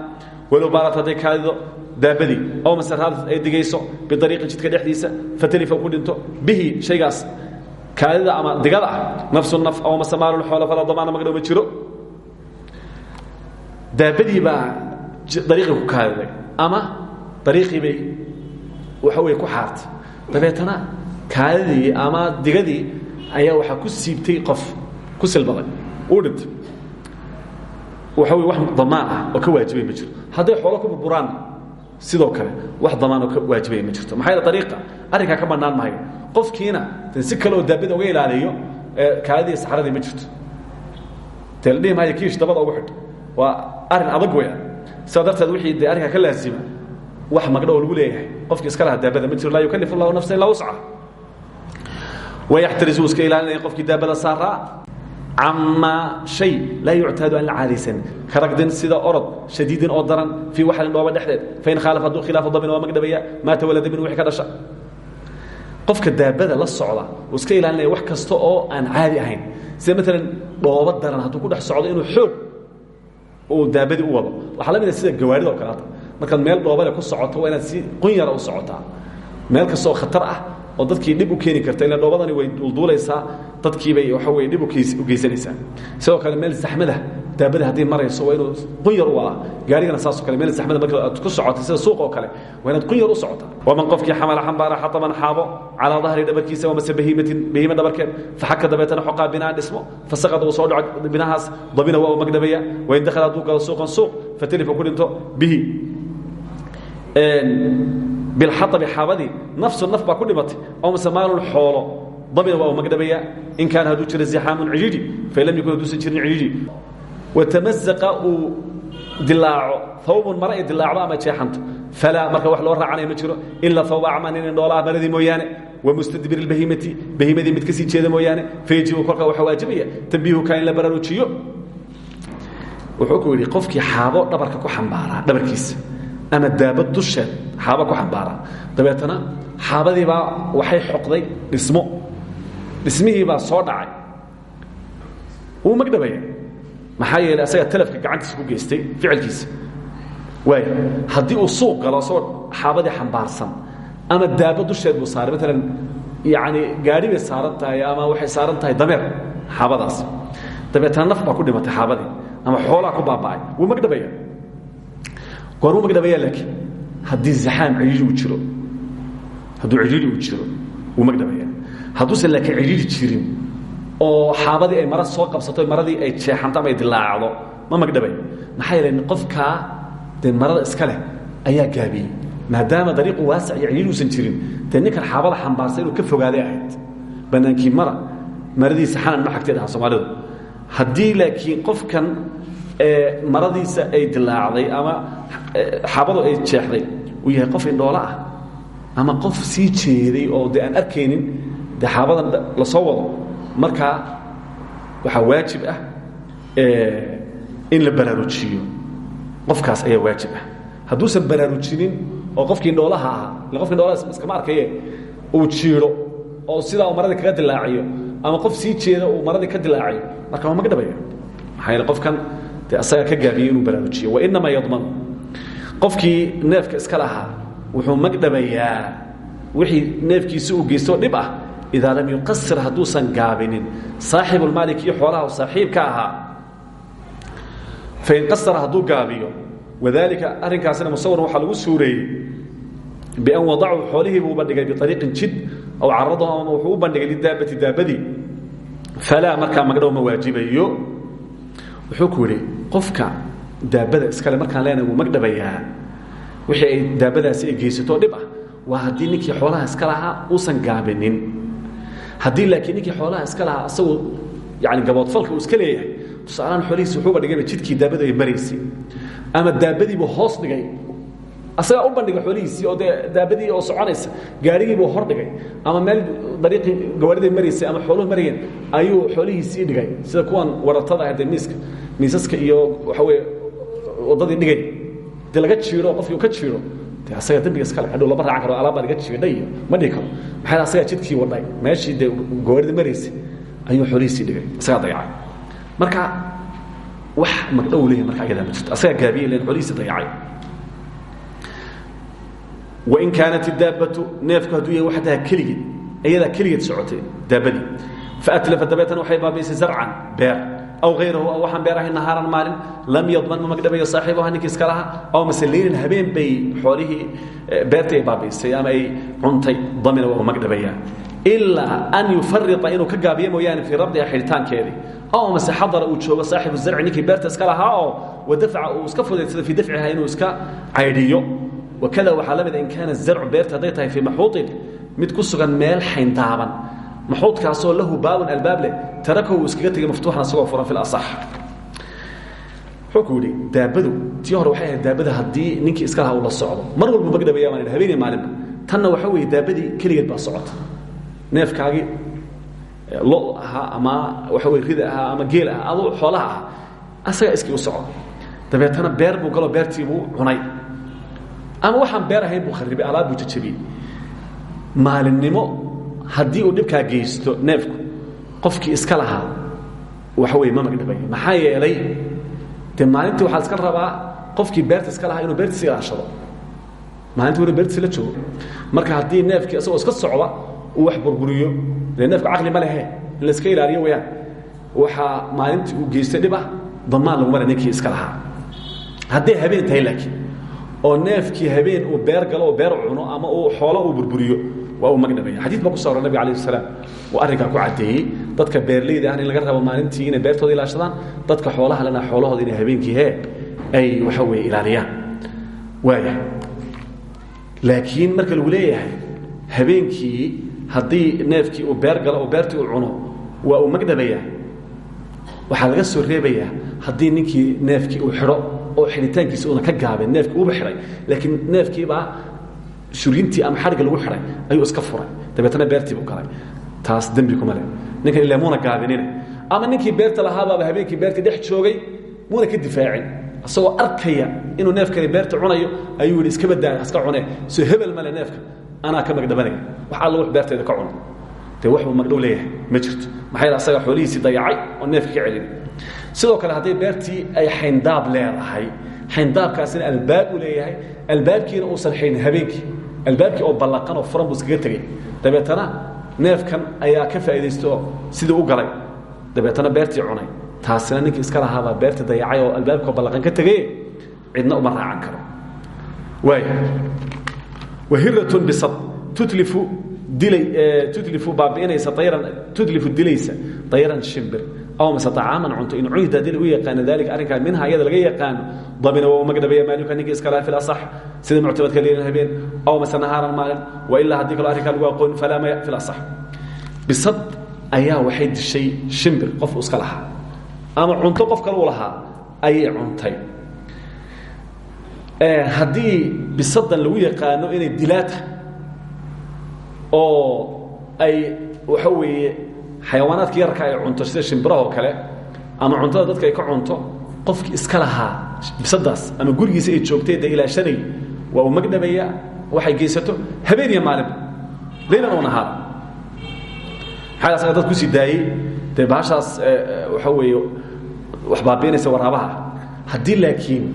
Walow baalat hadday kaadido daabadii aw mase raadad ay digayso biariiqi jidka dhexdiisa fatalifa ku dhinto bihi shaygaas. Kaadida ama digada ah nafsu naf aw mase maalun xoolo falaa damaana magdhow ma jiro. Daabadii baa dariiqii ku kaadiday ama dariiqii bay waxa wey ku xaartay dabeetana kaadidii ama digadii ayaa waxaa ku siibtay qof ku silbaday uu dhintay waxa wey wax damaan ah oo ka waajibay ma jiro hadday xoolo ku burburaan sidoo kale wax damaan oo ka waajibaya ma jirto. Maxaa yeele ariiqa arrinkaa ka bannaan mahayo qofkiina de si kale oo daabada uga ilaaliyo kaadidii saxradii ma jirto. Dee la dhihi maayo kiish dabada ugu xidh. Waa arrin adag weya sidaa darteed wixii dee arrinkaa ka laasima wax magdho oo lagu leeyahay. Qofki iska laha daabada ma jiro. Laa yukalif اllahu nafsa ilaa wusca wayaxtaris wuu iska ilaalinaya qofkii daabada saaraa. Camaa shay laa yuctaadu aan la caadaysan ka ragdin sida orod shadiidin oo daran fii waxlin dhooba dhexdeed. Fain khaalaf hadduu khilaafo dabin waa magdhabaya maata walada min wixii ka dhasha. Qofka daabada la socda wuu iska ilaalinaya wax kasta oo aan caadi ahayn. Sida maalan dhoobo daran hadduu ku dhex socdo inuu xoog uu daabadii u wado. Waxaa la mid a sida gawaarida o kale hadda markaad meel dhoobale ku socoto waa inaad si qunyara u socotaa. Meel kastaoo khatar ah oo dadkii dhib u keeni karta ila dhoobadani way duulduulaysaa dadkiibay waxa wey dhib u geysanaysaa. Sidoo kale meel saxmada daabada haddii marayso waa inuu qunyar u wadaa gaarigana saasoo kale meel saxmada marka aad ku socota sida suuq oo kale waa inaad qunyar u socotaa. Waman qofkii xamala xambaara xataman xaabo calaa dahri dhabarkiisa wamase bahiimatin bahiima dhabarkeed. Faxaka dabeetana xoqaa binaan dhismo fasaqada uu soo dhaco binahaas dabina waa uu magdhabaya wain dakhala hadduu suuqan suuq fatalifa ku dhinto bihi bilxaabi xaabadii nafsu naf baa ku dhimatay oo mase maalun xoolo dabina waa u magdhabaya in kaana hadduu jiro zixaamun cidhiidhi fain lam yakun hadduusan jirin cidhiidhi watamazaqa uu dilaaco hawbun mara ay dilaacdo ama jeexanto. Falaa marka wax loo raacanaya ma jiro ilaa hawba acmaan inin dhoolaha maradii mooyaane wamustadbir اbahiimati bahiimadii mid ka sii jeeda mooyaane fayajibu kolkaa waxaa waajibaya tambiihuka in la baraarujiyo wuxuu ku yidhi qofkii xaabo dhabarka ku xambaaraa dhabarkiisa ama daabad dusheed xaaba ku xambaara dabeetana xaabadiibaa waxay xoqday dhismo dhismihiibaa soo dhacay wuu magdhabaya maxaa yeeley asaga talafka gacantiisa ku geystay ficilkiisa waay haddii uu suuq galo asagoo xaabadii xambaarsan ama daaba dusheed buu saaray maalan yani gaari bay ama waxay saaran tahay dameer xaabadaas naf baa ku dhimatay xaabadii ama xoolaa ku baaba'ay wuu magdhabaya goormuu magdhabaya laakiin haddii zaxaam cidhiidhi uu jiro hadduu cidhiidhi uu jiro wuu magdhabaya hadduusan laakiin cidhiidhi jirin oo xaabadii ay mara soo qabsato maradii ay jeexanto ama dilaacdo ma magdhabay maxaa yeele qofkaa dee marada iska leh ayaa gaabiyey maadaama dariiqu waasic iyo cidhiidhi uusan jirin xaabada xambaarsa inuu ka fogaaday ahayd. Bannaankii mara maradiisa xanan ma xagteed aha soomaalidu. Haddii laakiin qofkan maradiisa ay dilaacday ama xaabadu ay jeexday uu yahay qof indhoolo ah. Ama qof sii jeeday oo de aan arkaynin dee xaabadan la soo wado. Markaa waxaa waajib ah in la baraarujiyo. Qofkaas ayaa waajib ah. Hadduusan baraarujinin oo qofkii indhoolaha ahaa ila qofki indhoolaha iskama arkaye uu jiiro oo sidaa uu maradii kaga dilaaciyo ama qof sii jeeda uu maradii ka dilaaciyo marka waa magdhabaya maxaa yeele qofkan dee asagaa ka gaabiyey inuu baraarujiyo. Wainamaa yadman qofkii neefka iska lahaa wuxuu magdhabayaa wixii neefkiisi uu geysto dhib ah idaa lam yuqasir hadduusan gaabinin. Saaxibulmaali kii xoolaha saaxiibka ahaa fain qasara hadduu gaabiyo wadalika arrinkaasina musawir waxaa lagu suureeyey bian wadacuu xoolihiibuu bandhigay biariiqin jid aw caradahu ama wuxuu u bandhigay lidaabati daabadii. Falaa markaa magdhow ma waajibayo. Wuxuu ku yidhi qofka daabada iskale markaan leenahay wuu magdhabayaa wixii ay daabadaasi ay geysato dhib ah. Waa haddii ninkii xoolaha iska lahaa uusan gaabinin. Haddii laakiin ninkii xoolaha iska lahaa asagoo yani gaboodfalka uu iska leeyahay tusaalahaan xoolihiisi wuxuuba dhigayba jidkii daabadu ay maraysay ama daabadiibuu hoos dhigay. Asagaa u bandhigay xoolihiisii oo dee oo soconaysa gaarigiibuu hor dhigay. Ama meel dariiqii gawaariday maraysay ama xooluhu marayeen ayuu xoolihiisii dhigay. Sida kuwan waratada ah miiska miisaska iyo waxa weye waddadii dhigay. Dee laga jiiro qofkii uu ka jiiro de asagaa dembiga iskale hadhow lama raacan karo alaab baa laga jiidhay iyo ma dhihi karo. Maxaa asagaa jidkii wadhay meeshii dee gawaaridii maraysay ayuu xoolihiisii dhigay isagaa dayacay. Marka wax magdhow leeyahay marka ayadaa ma jirto. Asagaa gaabiyey len xoolihiisii dayacay. Wain kaanat idaabbatu neefku hadduu yahay waxaa taha keligeed iyadaa keligeed socotay daabadii faatlafa dabeetana waxay baabiisay zarcan beer aw hayrahu aw waxaan beer ahayn nahaaran maalin lam yadman ma magdhabayo saaxiibuha ninkii iska lahaa aw mase leynin habeen bay xoolihii beertii ay baabiisay ama ay cuntay damina waa u magdhabayaa ilaa an yufaria inuu ka gaabiyo mooyaane fii rabdiha xidhitaankeedii aw mase xadara uu joogo saaxibu zarci ninkii beerta iska lahaa oo wadafaca uu iska fudaysada fii dafciha inuu iska caydhiyo wakada waxaa la mida in kaana zarcu beerta hadday tahay fii maxuuطin mid ku sugan meel xayndaaban maxuudkaasoo lahu baabun albaab leh tarakahu uu iskaga tegay maftuuxan asagoo furan fi lasax wuxuu ku yidhi daabadu tii hore waxay ahayd daabada haddii ninkii iska lahaa uu la socdo. Mar walba magdhabaya baan idhi habeenii maalinba tanna waxa weeye daabadii keligeed baa socota. Neefkaagii lo ahaa ama waxa weye rida ahaa ama geel ah aduu xoolaha ah asagaa iskii u socda. Dabeetana beer buu galo beertii buu cunay. Ama waxaan beer ahayn buu kharibay alaab buu jajabiyey maalinimo haddii uu dhibkaa geysto neefku qofkii iska lahaa waxa weye ma magdhabaya maxaa yeelay dee maalintii iska rabaa qofkii beerta iska lahaa inuu beertiisa ilaashado. Maalintii inu beertiisa la joogo. Marka haddii neefkii isagoo iska socda uu wax burburiyo neefku caqli ma lehe in la iska ilaaliyo wayaan waxaa maalintii uu geystay dhib ah damaan lagu mara ninkii iska lahaa. Hadday habeen tahay laakiin oo neefkii habeen uu beer galo beer cuno ama uu xoolo uu burburiyo waa uu magdhabaya xadiid baa ku soo ora nabig alayh salaam. Uu arrinkaa ku caddeeyey dadka beerleyda ah in laga rabo maalintii inay beertooda ilaashadaan dadka xoolaha lena xoolahooda inay habeenkii hee ay waxa weye ilaaliyaan. Waaya laakiin marka lagu leeyahay habeenkii haddii neefkii uu beer galo oo beertii uu cuno waa uu magdhabayaa waxaa laga soo reebayaa haddii ninkii neefkii uu xidho oo xidhitaankiisa una ka gaabeen neefkii uuba xidhay laakiin neefkiibaa shuryintii ama xadhigga lagu xidhay ayuu iska furay. Dabeetana beertiibu galay. Taas dembi kuma leh. Ninkan ilaa muuna ama ninkii beerta lahaabaaba habeenkii beertii dhex joogay muuna ka difaacin. Isagoo arkaya inuu neefkani beerta cunayo ayuu iska badaaya iska cune soo hebel male neefka. Anaa ka magdhabanaya wax alla wax beerteeda ka cuno dee waxuu magdhow leeyahay. Ma jirto. Maxaa yeele asaga xoolihiisii dayacay oo neefka ka celin. Sidoo kale hadday beertii ay xayndaab leedahay xayndaabkaasina albaab uu leeyahay. Albaabkiina uusan xidhin habeenkii albaabkii oo ballaqan oo furan buu iskaga tegey dabeetana neefkan ayaa ka faa'iidaysta oo sidii u galay. Dabeetana beertii cunay. Taasina ninkii iska lahaabaa beertii dayacay oo albaabkii oo ballaqan ka tegey cidna uma raacan karo. Waaya wahiratun bisad tutlifu dilay tutlifu baabi'inaysa ayran tutlifu dilaysa dayran shimbir aw mase طacaaman cunto in cuyda haddii lagu yaqaano dalika arrinkaa minha iyada laga yaqaano damina waa u magdhabaya maalika ninkii iska laha fi lasax sida muctamadka leelin habeen aw mase nahaaran maalin wa ilaa haddii kaloo arrinkaa lagu aqoon falaa maya fi lasax bisad ayaa waxay dishay shimbir qof uu iska lahaa ama cunto qof kale uu lahaa ayay cuntay haddii bisadan lagu yaqaano inay dilaata oo ay waxa weeye xayawaanaadka yarka ay cunto sida shimbiraha oo kale ama cuntada dadka ay ka cunto qofkii iska lahaa bisadaas ama gurigiisa ay joogtay dee ilaashanay waa uu magdhabaya waxay geysato habeen iyo maalinba leylan oo nahaar maxaa asaga dad ku sii daayey dee bahashaas waxa weeye wax baabiinaysa waraabaha. Haddii laakiin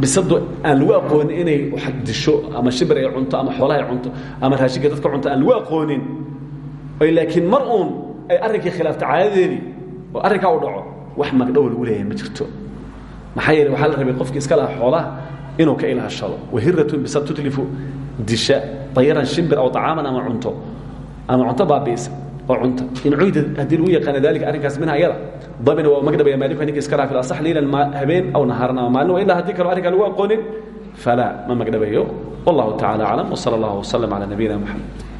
bisadu aan lagu aqoonin inay wax disho ama shibir ay cunto ama xoolaha ay cunto ama raashinka dadka cunto aan lagu aqoonin laakiin mar uun ay arrinkii khilaafta caadadeedii oo arrinkaa u dhaco wax magdhow lagu leeyahay ma jirto. Maxaa yeele waxaa la rabay qofkii iska laha xoolaha inuu ka ilaashado. Wahiratun bisa tutlifu disha dayaran shimbir aw طacaaman ama cunto. Ama cunto baabi'isa oo cunta in cuyda haddii lagu yaqaana dalika arrinkaas minha ayada damina waa magdhabaya maalika ninka iska laha fi asax liilan habeen aw nahaaran ama maalin ilaa haddii kaloo arrinkaa lagu aqoonin falaa ma magdhabayo wallahu tacala aclam wsala allah wslm calى nabiyina mxamed